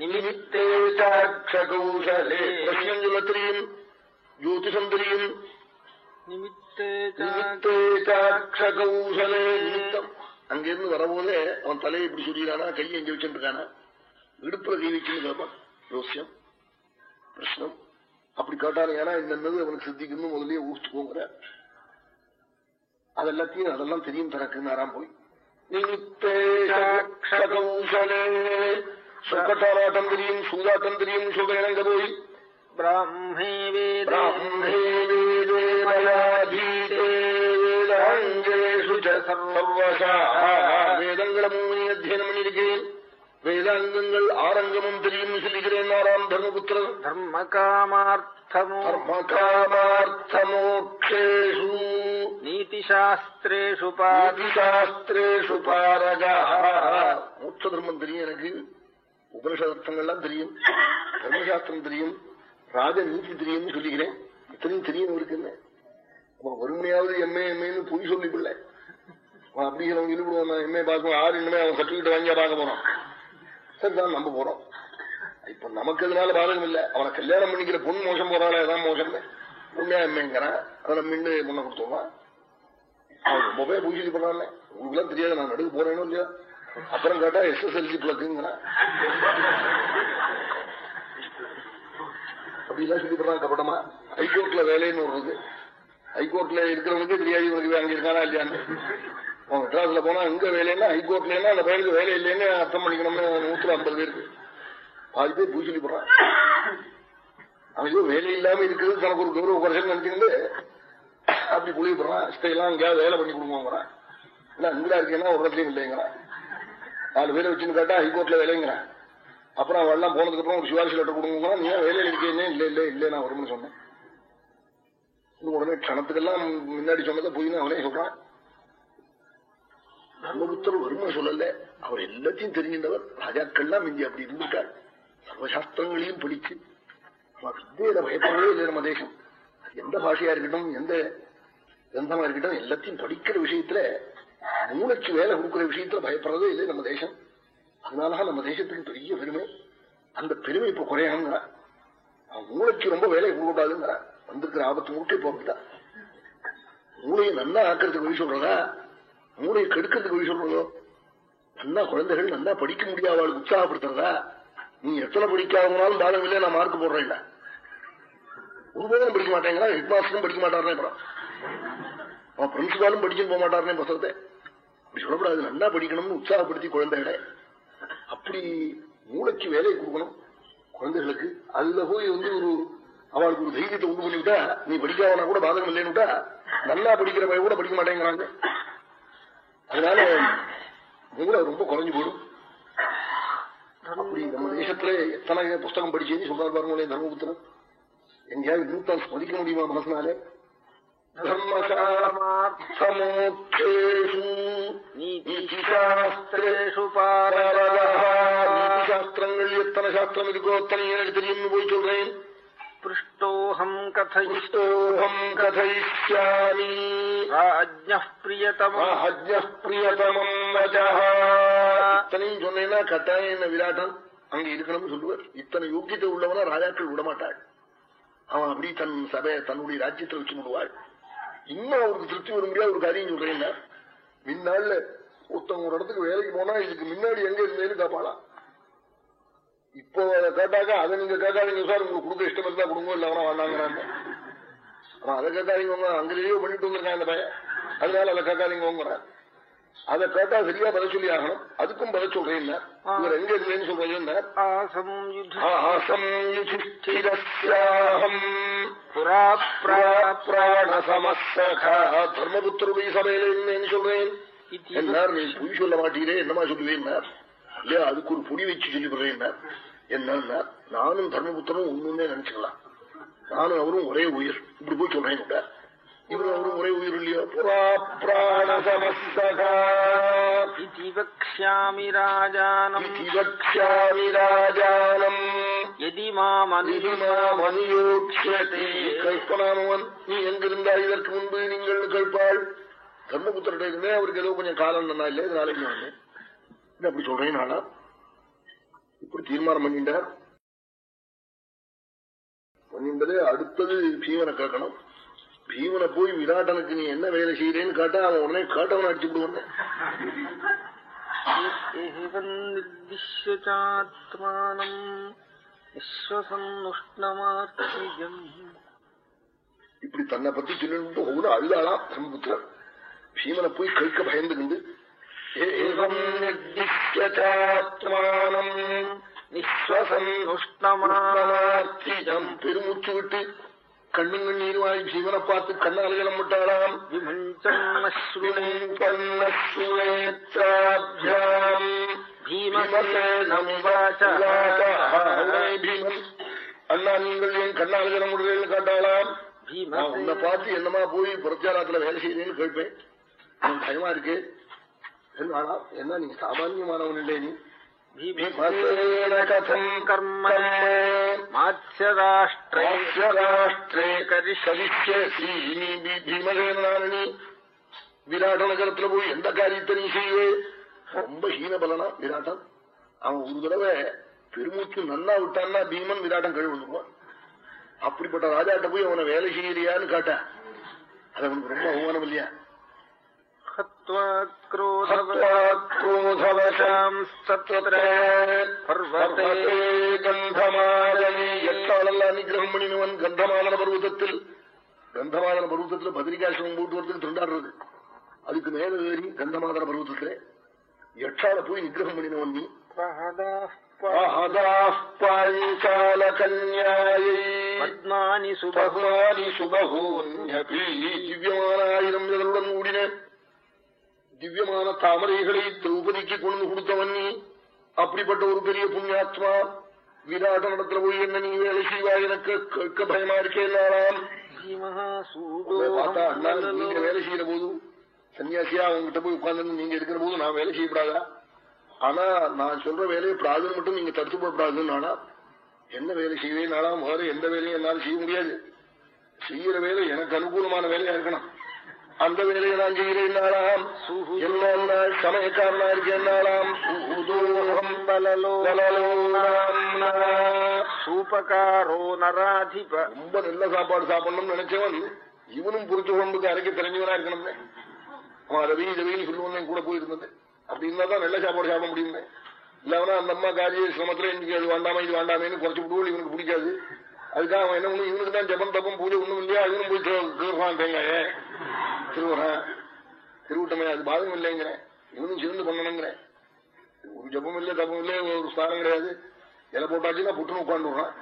[SPEAKER 1] நிமித்தே சாட்சகௌசலே பிரஷ்னம் சொல்ல
[SPEAKER 2] நிமித்தே
[SPEAKER 1] சாட்சகௌசலே நிமித்தம் அங்கிருந்து வரபோதே அவன் தலையை இப்படி சொல்லிடானா கையை எங்க வச்சுருக்கானா இடுப்புல கை வச்சுன்னு கேட்பான் ஜோசியம் பிரஷ்னம் அப்படி கேட்டானு ஏன்னா என்னது அவனுக்கு சித்திக்குன்னு முதல்லயே ஊசிச்சுக்கோங்கிற அதெல்லாத்தையும் அதெல்லாம் தெரியும் தனக்குன்னாராம் போய் நிமித்தே சாட்சகௌசலே சுக்கட்டாராட்டம் தெரியும் சூதாட்டம் தெரியும் சொல்றேன் அங்க போய் ब्राह्मे वेदे मयाधीते वेदाङ्गेषु च सर्वशः வேதங்களை மூணு அத்தியனம் பண்ணிருக்கேன் வேதாங்கங்கள் ஆரங்கமும் தெரியும் சொல்லுகிறேன் ஆறாம் தர்மபுத்திரன்
[SPEAKER 2] தர்ம காமார்த்தமோ
[SPEAKER 1] தர்மகாமார்த்தமோக்ஷேஷு
[SPEAKER 2] நீதிசாஸ்திரேஷு பாதி
[SPEAKER 1] சாஸ்திரேஷு பாரகா மோட்ச தர்மம் தெரியும் எனக்கு உபனிஷதர்த்தங்கள்லாம் தெரியும் தர்மசாஸ்திரம் தெரியும் ராஜ நீதி தெரியும்னு சொல்லிக்கிறேன். இத்தனையும் தெரியும் அவருக்கு அவன் வறுமையாவது எம்ஏ எம்ஏன்னு பொய் சொல்லி பிள்ளை. அவன் அப்படி அவன் சொல்லிவிடுவான் நான் எம்ஏ பார்க்கும் ஆறு இனிமே அவன் சர்டிபிகேட் வாங்கியா பார்க்க போறான்? சரிதான் நம்ப போறோம். இப்ப நமக்கு அதனால பாதகம் இல்ல? அவனை கல்யாணம் பண்ணிக்கிற பொண்ணு மோசம் போறாளே? அதான் மோசம் உண்மையா எம்ஏங்கிறான் அவனை மின்னு பொண்ணை கொடுத்துருவான் அவன் ரொம்பவே பேர் பூஜை பண்ணானே உங்களுக்கு எல்லாம் தெரியாது நான் நடுக்கு போறேனோ இல்லையா? அப்புறம் கேட்டா எஸ்எஸ்எல்சி பிளக்குங்கிறான் அப்படிலாம் சொல்லி போடுறான் கப்பட்டமா ஹைகோர்ட்ல வேலைன்னு ஒரு இருக்கு ஹைகோர்ட்ல இருக்கிறவனுக்கு தெரியாது இவனுக்கு அங்க இருக்கானா இல்லையான்னு. அவங்க மெட்ராஸ்ல போனா எங்க வேலைன்னா ஹைகோர்ட்ல அந்த பையனுக்கு வேலை இல்லைன்னு அர்த்தம் பண்ணிக்கணும்னு நூத்துல ஐம்பது பேருக்கு பாதி பேர் பூ சொல்லி போடுறான். அவன் ஏதோ வேலை இல்லாம இருக்குது தனக்கு ஒரு கௌரவ குறைச்சல் நினைச்சுக்கிட்டு அப்படி புளிய போடுறான். ஸ்டைலாம் எங்கேயாவது வேலை பண்ணி கொடுங்கோங்கிறான். இல்ல அங்கடா இருக்கேன்னா ஒரு இடத்துலயும் இல்லைங்கிறான். நாலு பேரை வச்சுன்னு கேட்டா ஹைகோர்ட்ல வேலைங்கிறான். அப்புறம் அவெல்லாம் போனதுக்கு அப்புறம் ஒரு சிவாரிசு லெட்டர் கொடுங்க நீ வேலையில் இருக்கேன்னு? இல்ல இல்ல இல்ல நான் வரும்னு சொன்னேன். உடனே கணத்துக்கெல்லாம் முன்னாடி சொன்னதை போயின்னு அவனே சொல்றான். தர்மபுத்தர் வறுமை சொல்லல. அவர் எல்லாத்தையும் தெரிஞ்சின்றவர் ராஜாக்கள்லாம் இங்கே அப்படி இருந்திருக்கார். சர்வசாஸ்திரங்களையும் படிச்சு. வித்தியில பயப்படவே இல்லை நம்ம தேசம். எந்த பாஷையா இருக்கட்டும் எந்த கிரந்தமா இருக்கட்டும் எல்லாத்தையும் படிக்கிற விஷயத்துல மூளைக்கு வேலை கொடுக்கிற விஷயத்துல பயப்படுறதே இல்லை நம்ம தேசம். அதனாலதான் நம்ம தேசத்துக்கு பெரிய பெருமை. அந்த பெருமை இப்ப குறையாங்கிறா அவன் மூளைக்கு ரொம்ப வேலையை கொடுக்கூடாதுங்கிறா வந்திருக்கிற ஆபத்து மூட்டை போகுதா மூளையை நல்லா ஆக்கிறதுக்கு வழி சொல்றதா? மூளையை கெடுக்கிறதுக்கு வழி சொல்றதோ? நல்லா குழந்தைகள் நல்லா படிக்க முடியாத அவளுக்கு உற்சாகப்படுத்துறதா? நீ எத்தனை படிக்காதனாலும் பாதம் இல்லையா நான் மார்க் போடுறேன் ஒருபோதும் படிக்க மாட்டேங்கிறா. ஹெட் மாஸ்டரும் படிக்க மாட்டாருனே அப்புறம். அவன் பிரின்சிபாலும் படிச்சுன்னு போக மாட்டாருனே புத்தகத்தை அப்படி சொல்லக்கூடாது. நல்லா படிக்கணும்னு உற்சாகப்படுத்தி குழந்தைகளை அப்படி மூளைக்கு வேலையை கொடுக்கணும். குழந்தைகளுக்கு அதுல போய் வந்து ஒரு அவளுக்கு ஒரு தைரியத்தை உண்டு பண்ணிவிட்டா நீ படிக்காதனா கூட பாதகம் இல்லைன்னுட்டா நல்லா படிக்கிற பையன் கூட படிக்க மாட்டேங்கிறாங்க. அதனால மூளை ரொம்ப குறைஞ்சு போடும் அப்படி நம்ம தேசத்துல எத்தனை புஸ்தகம் படிச்சேன்னு சொல்றாரு பாருங்களேன் தர்மபுத்திரன். எங்கேயாவது நூத்தான் ஸ்மதிக்க முடியுமா மனசினாலே? தர்மசாஸ்திரமோக்ஷேஷு
[SPEAKER 2] நீதிசாஸ்திரேஷு பாரதः
[SPEAKER 1] சாஸ்திரங்கள் எத்தனை சாஸ்திரம் இருக்கோ அத்தனை எனக்கு தெரியும்னு போய் சொல்றேன்
[SPEAKER 2] पृष्टोऽहम् कथयिष्टो
[SPEAKER 1] கிருஷ்டோகம் கதைஷ்யாமி
[SPEAKER 2] राज्ञः प्रियतमः
[SPEAKER 1] அஜ்ஞ பிரியதமம் வஜः இத்தனையும் சொன்னேன்னா கட்டாயம் என்ன விராட்டன் அங்க இருக்கணும்னு சொல்லுவார் இத்தனை யோக்கியத்தை உள்ளவனா ராஜாக்கள் விடமாட்டாள் அவன் அப்படி தன் சபை தன்னுடைய ராஜ்யத்தை வச்சு விடுவாள் இன்னும் அவருக்கு திருப்தி வர முடியாது ஒரு காரியம் சொல்றேன் முன்னாள்ல ஒருத்தவங்க ஒரு இடத்துக்கு வேலைக்கு போனா இதுக்கு முன்னாடி எங்க இருந்தேன்னு காப்பாளா? இப்போ அதை கேட்டாக்கா அதை நீங்க கேட்காதீங்க சார் உங்களுக்கு கொடுக்க இஷ்டம் இருந்தா கொடுங்க இல்ல அவனா வேண்டாங்கிறாங்க ஆனா அதை கேட்காதீங்க உங்க அங்கேயோ பண்ணிட்டு வந்திருக்காங்க அந்த பையன். அதனால அதை கேட்காதீங்க அதை கேட்டா சரியா பதில் சொல்லி ஆகணும். அதுக்கும் பதில் சொல்றேன் இவர் எங்க இல்லைன்னு சொல்றேன் தர்மபுத்தருடைய சபையில இல்லைன்னு சொல்றேன். என்னார் நீ பொய் சொல்ல மாட்டீரே? என்னமா சொல்லுவேன் இல்லையா அதுக்கு ஒரு புடி வச்சு சொல்லி போடுறேன் என்ன? நானும் தர்மபுத்திரனும் ஒண்ணுன்னே நினைச்சுக்கலாம். நானும் அவரும் ஒரே உயிர். இப்படி போய் சொல்றேன் இவரும் அவரும் ஒரே உயிர் இல்லையா புறா பிராண சமஸ்தகா
[SPEAKER 2] இதி வக்ஷ்யாமி ராஜானம்.
[SPEAKER 1] கல்பனாமவன் நீ எங்கிருந்தா இதற்கு முன்பு நீங்கள் கேட்பாள் தர்மபுத்திரட்ட இருந்தே அவருக்கு ஏதோ கொஞ்சம் காலம் நன்னா இல்லை நாளைக்கு நான் அப்படி சொல்றேன் நானா? இப்படி தீர்மானம் பண்ணிட்டார் பண்ணிண்டதே அடுத்தது பீமனை கேட்கணும். பீமனை போய் விராட்டனுக்கு நீ என்ன வேலை செய்யறேன்னு கேட்டா அவன் உடனே கேட்டவன் அடிச்சு விடுவான். இப்படி தன்னை பத்தி சொல்லிட்டு ஒவ்வொரு அழுதாளாம் தர்மபுத்திரர் பீமனை போய் கேட்க பயந்துகிண்டு பெருமூச்சு விட்டு கண்ணும் கண்ணீருமாய் ஜீவனை பார்த்து கண்ணாலையிலம் விட்டாளாம் அண்ணா நீங்கள் என் கண்ணாலஜனம் விடுறேன்னு காட்டாளாம் உன்னை பார்த்து என்னமா போய் பிரச்சாரத்துல வேலை செய்யறேன்னு கேட்பேன். பயமா இருக்கு. என்ன என்ன நீ சாமானியமானவன் இல்லை நீ. நீ பீ- பீமசேனான நீ விராட நகரத்துல போய் எந்த காரியத்தை நீ செய்வே ரொம்ப ஹீன பலனா விராட்டன் அவன் ஒரு தடவை பெருமூச்சு நன்னா விட்டான்னா பீமன் விராட்டம் கழுவி வந்துருவான் அப்படிப்பட்ட ராஜாட்ட போய் அவனை வேலை செய்யலையான்னு காட்டா அது அவனுக்கு ரொம்ப அவமானம் இல்லையா நிகிரகம் பண்ணினவன் கந்தமாலன பர்வதத்தில் கந்தமாதன பர்வதத்துல பத்ரிகாசிரமம் போட்டு வரதுக்கு திண்டாடுறது அதுக்கு மேல ஏறி கந்தமாதன பர்வதத்துல எட்டாள போய் நிகிரகம் பண்ணினவன் நீ பாஞ்சால கன்யாயை
[SPEAKER 2] பத்மானி சுபகு
[SPEAKER 1] பகவானி சுபகோன்யபி திவ்யமான ஆயிரம் இதனுடன் கூடின திவ்யமான தாமரைகளை திரௌபதிக்கு கொண்டு கொடுத்தவன் நீ. அப்படிப்பட்ட ஒரு பெரிய புண்ணியாத்மா. விராட நடத்துல போய் என்ன நீ வேலை செய்வா? எனக்கு கேட்க பயமா இருக்கேன் பார்த்தா அண்ணா நீங்க வேலை செய்யற போது சன்னியாசியா அவங்ககிட்ட போய் உட்கார்ந்து நீங்க இருக்கிற போது நான் வேலை செய்யப்படாதா? ஆனா நான் சொல்ற வேலையை பிராதம் மட்டும் நீங்க தடுத்து போடப்படாதுன்னு நானா என்ன வேலை செய்வேன்? நானா வேற எந்த வேலையும் என்னால செய்ய முடியாது. செய்யற வேலை எனக்கு அனுகூலமான வேலையா இருக்கணும். அந்த வேலையை நான் செய்கிறேன் நாளாம் என்ன சமயக்காரனா இருக்கேன் நாளாம்.
[SPEAKER 2] சூபகாரோ நராதிப.
[SPEAKER 1] ரொம்ப நல்ல சாப்பாடு சாப்பிடணும்னு நினைச்சவன் இவனும் புரிச்சு குழம்புக்கு அரைக்க தெரிஞ்சவனா இருக்கணும்னே. அவன் ரவி ரவின்னு சொல்லுவன் கூட போயிருந்தது. அப்படி இருந்தா தான் நல்ல சாப்பாடு சாப்பிட முடியுமே இல்லாமனா அந்த அம்மா காரிய சிரமத்துல இன்னைக்கு அது வேண்டாமா இது வேண்டாமேன்னு குறைச்சு விடுவோம் இவனுக்கு பிடிக்காது. அதுக்காக அவன் என்ன பண்ணும் இவனுக்கு தான் ஜபம் தப்பம் பூஜை ஒண்ணும் இல்லையா? இவனும் போய் தேங்காய திருவரன் திருவிட்டமே அது பாதகம் இல்லைங்கிறேன். இவனும் சிறந்து பண்ணணுங்கிறேன். ஒரு ஜபம் இல்லை தப்பம் இல்லை ஒரு ஸ்தானம் கிடையாது. இலை போட்டாச்சுன்னா புட்டுன்னு உட்காந்துடுறான்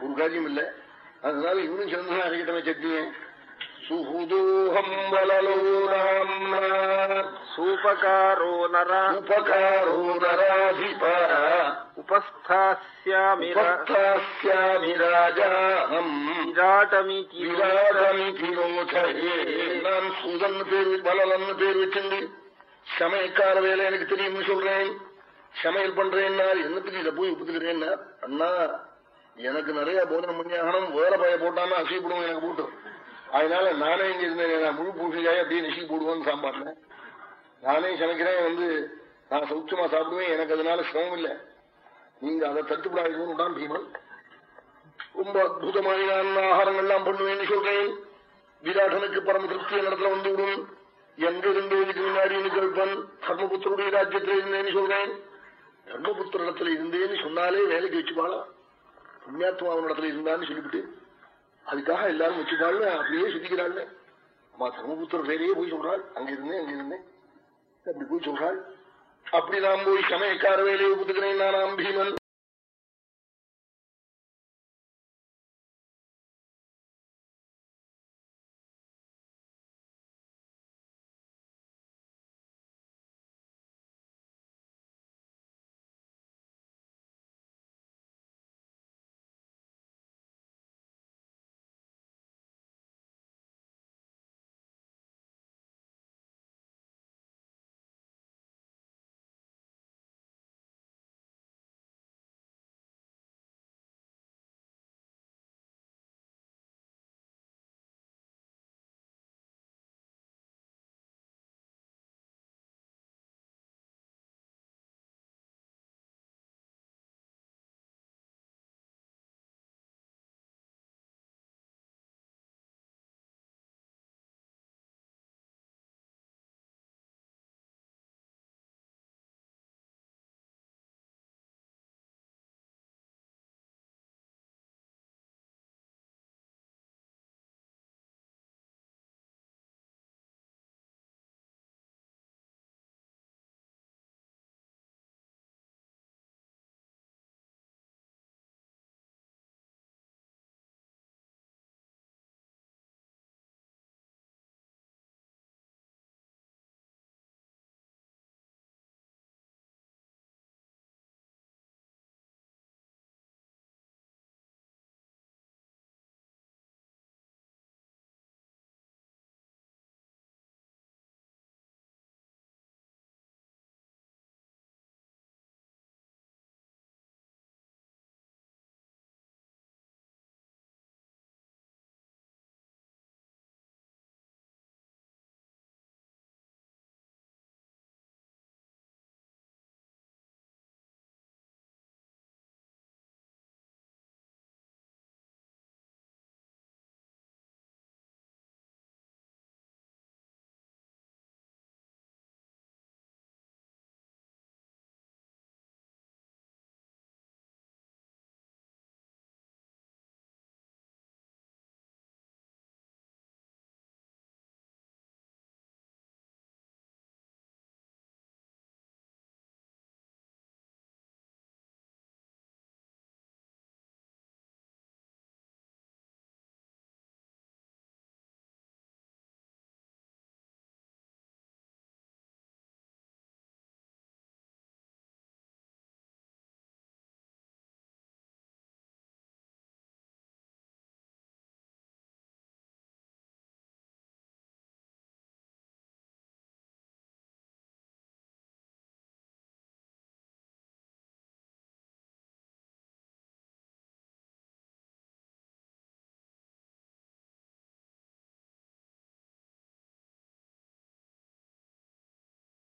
[SPEAKER 1] ஒரு காரியம் இல்லை. அதனால இவனும் சேர்ந்து அரைக்கிட்டமே சட்னியே
[SPEAKER 2] சூபகாரோ நரா
[SPEAKER 1] உபகாரோ நராதிப
[SPEAKER 2] உபஸ்தாஸ்யாமி
[SPEAKER 1] உபஸ்தாஸ்யாமி ராஜாஹம்
[SPEAKER 2] விராட்டமிதி
[SPEAKER 1] விராடமிதி ரோச்சயே. நான் சூதன் பேர் வலலன்னு பேர் வச்சிருந்து சமயக்கார வேலை எனக்கு தெரியும்னு சொல்றேன். சமையல் பண்றேன்னா என்னத்துக்கு இதை போய் ஒப்புத்துக்கிறேன்னா அண்ணா எனக்கு நிறைய போதனம் பண்ணி ஆகணும் வேற பய போட்டாம அசைப்படுவோம் எனக்கு போட்டு. அதனால நானே இங்க இருந்தேன் நான் முழு பூசையாய் அப்படியே நெசி போடுவோம்னு சாம்பார்ல. நானே சமைக்கிறேன் வந்து நான் சௌச்சமா சாப்பிடுவேன் எனக்கு அதனால சிரமம் இல்லை. நீங்க அதை தட்டுப்படாதுன்னு பீமன். ரொம்ப அற்புதமாக நான் ஆகாரங்கள்லாம் பண்ணுவேன்னு சொல்றேன். விராடனுக்கு பரம திருப்தி இடத்துல வந்து விடும். எங்க இருந்ததுக்கு முன்னாடி கேட்பன் தர்மபுத்தருடைய ராஜ்யத்தில் இருந்தேன்னு சொல்றேன். தர்மபுத்திர இடத்துல இருந்தேன்னு சொன்னாலே வேலைக்கு வச்சுப்பாளா புண்ணியாத்மாவன் இடத்துல இருந்தான்னு சொல்லிவிட்டு அதுக்காக எல்லாரும் வச்சுப்பாள்னு அப்படியே சுத்திக்கிறாள் அம்மா தர்மபுத்திர வேலையே போய் சொல்றாள். அங்க இருந்தேன் அங்க இருந்தேன் அப்படி போய் சொல்றாள். அப்படி நாம் போய் சமயக்கார வேலையை ஒப்புத்துக்கிறேன் நான் பீமன்.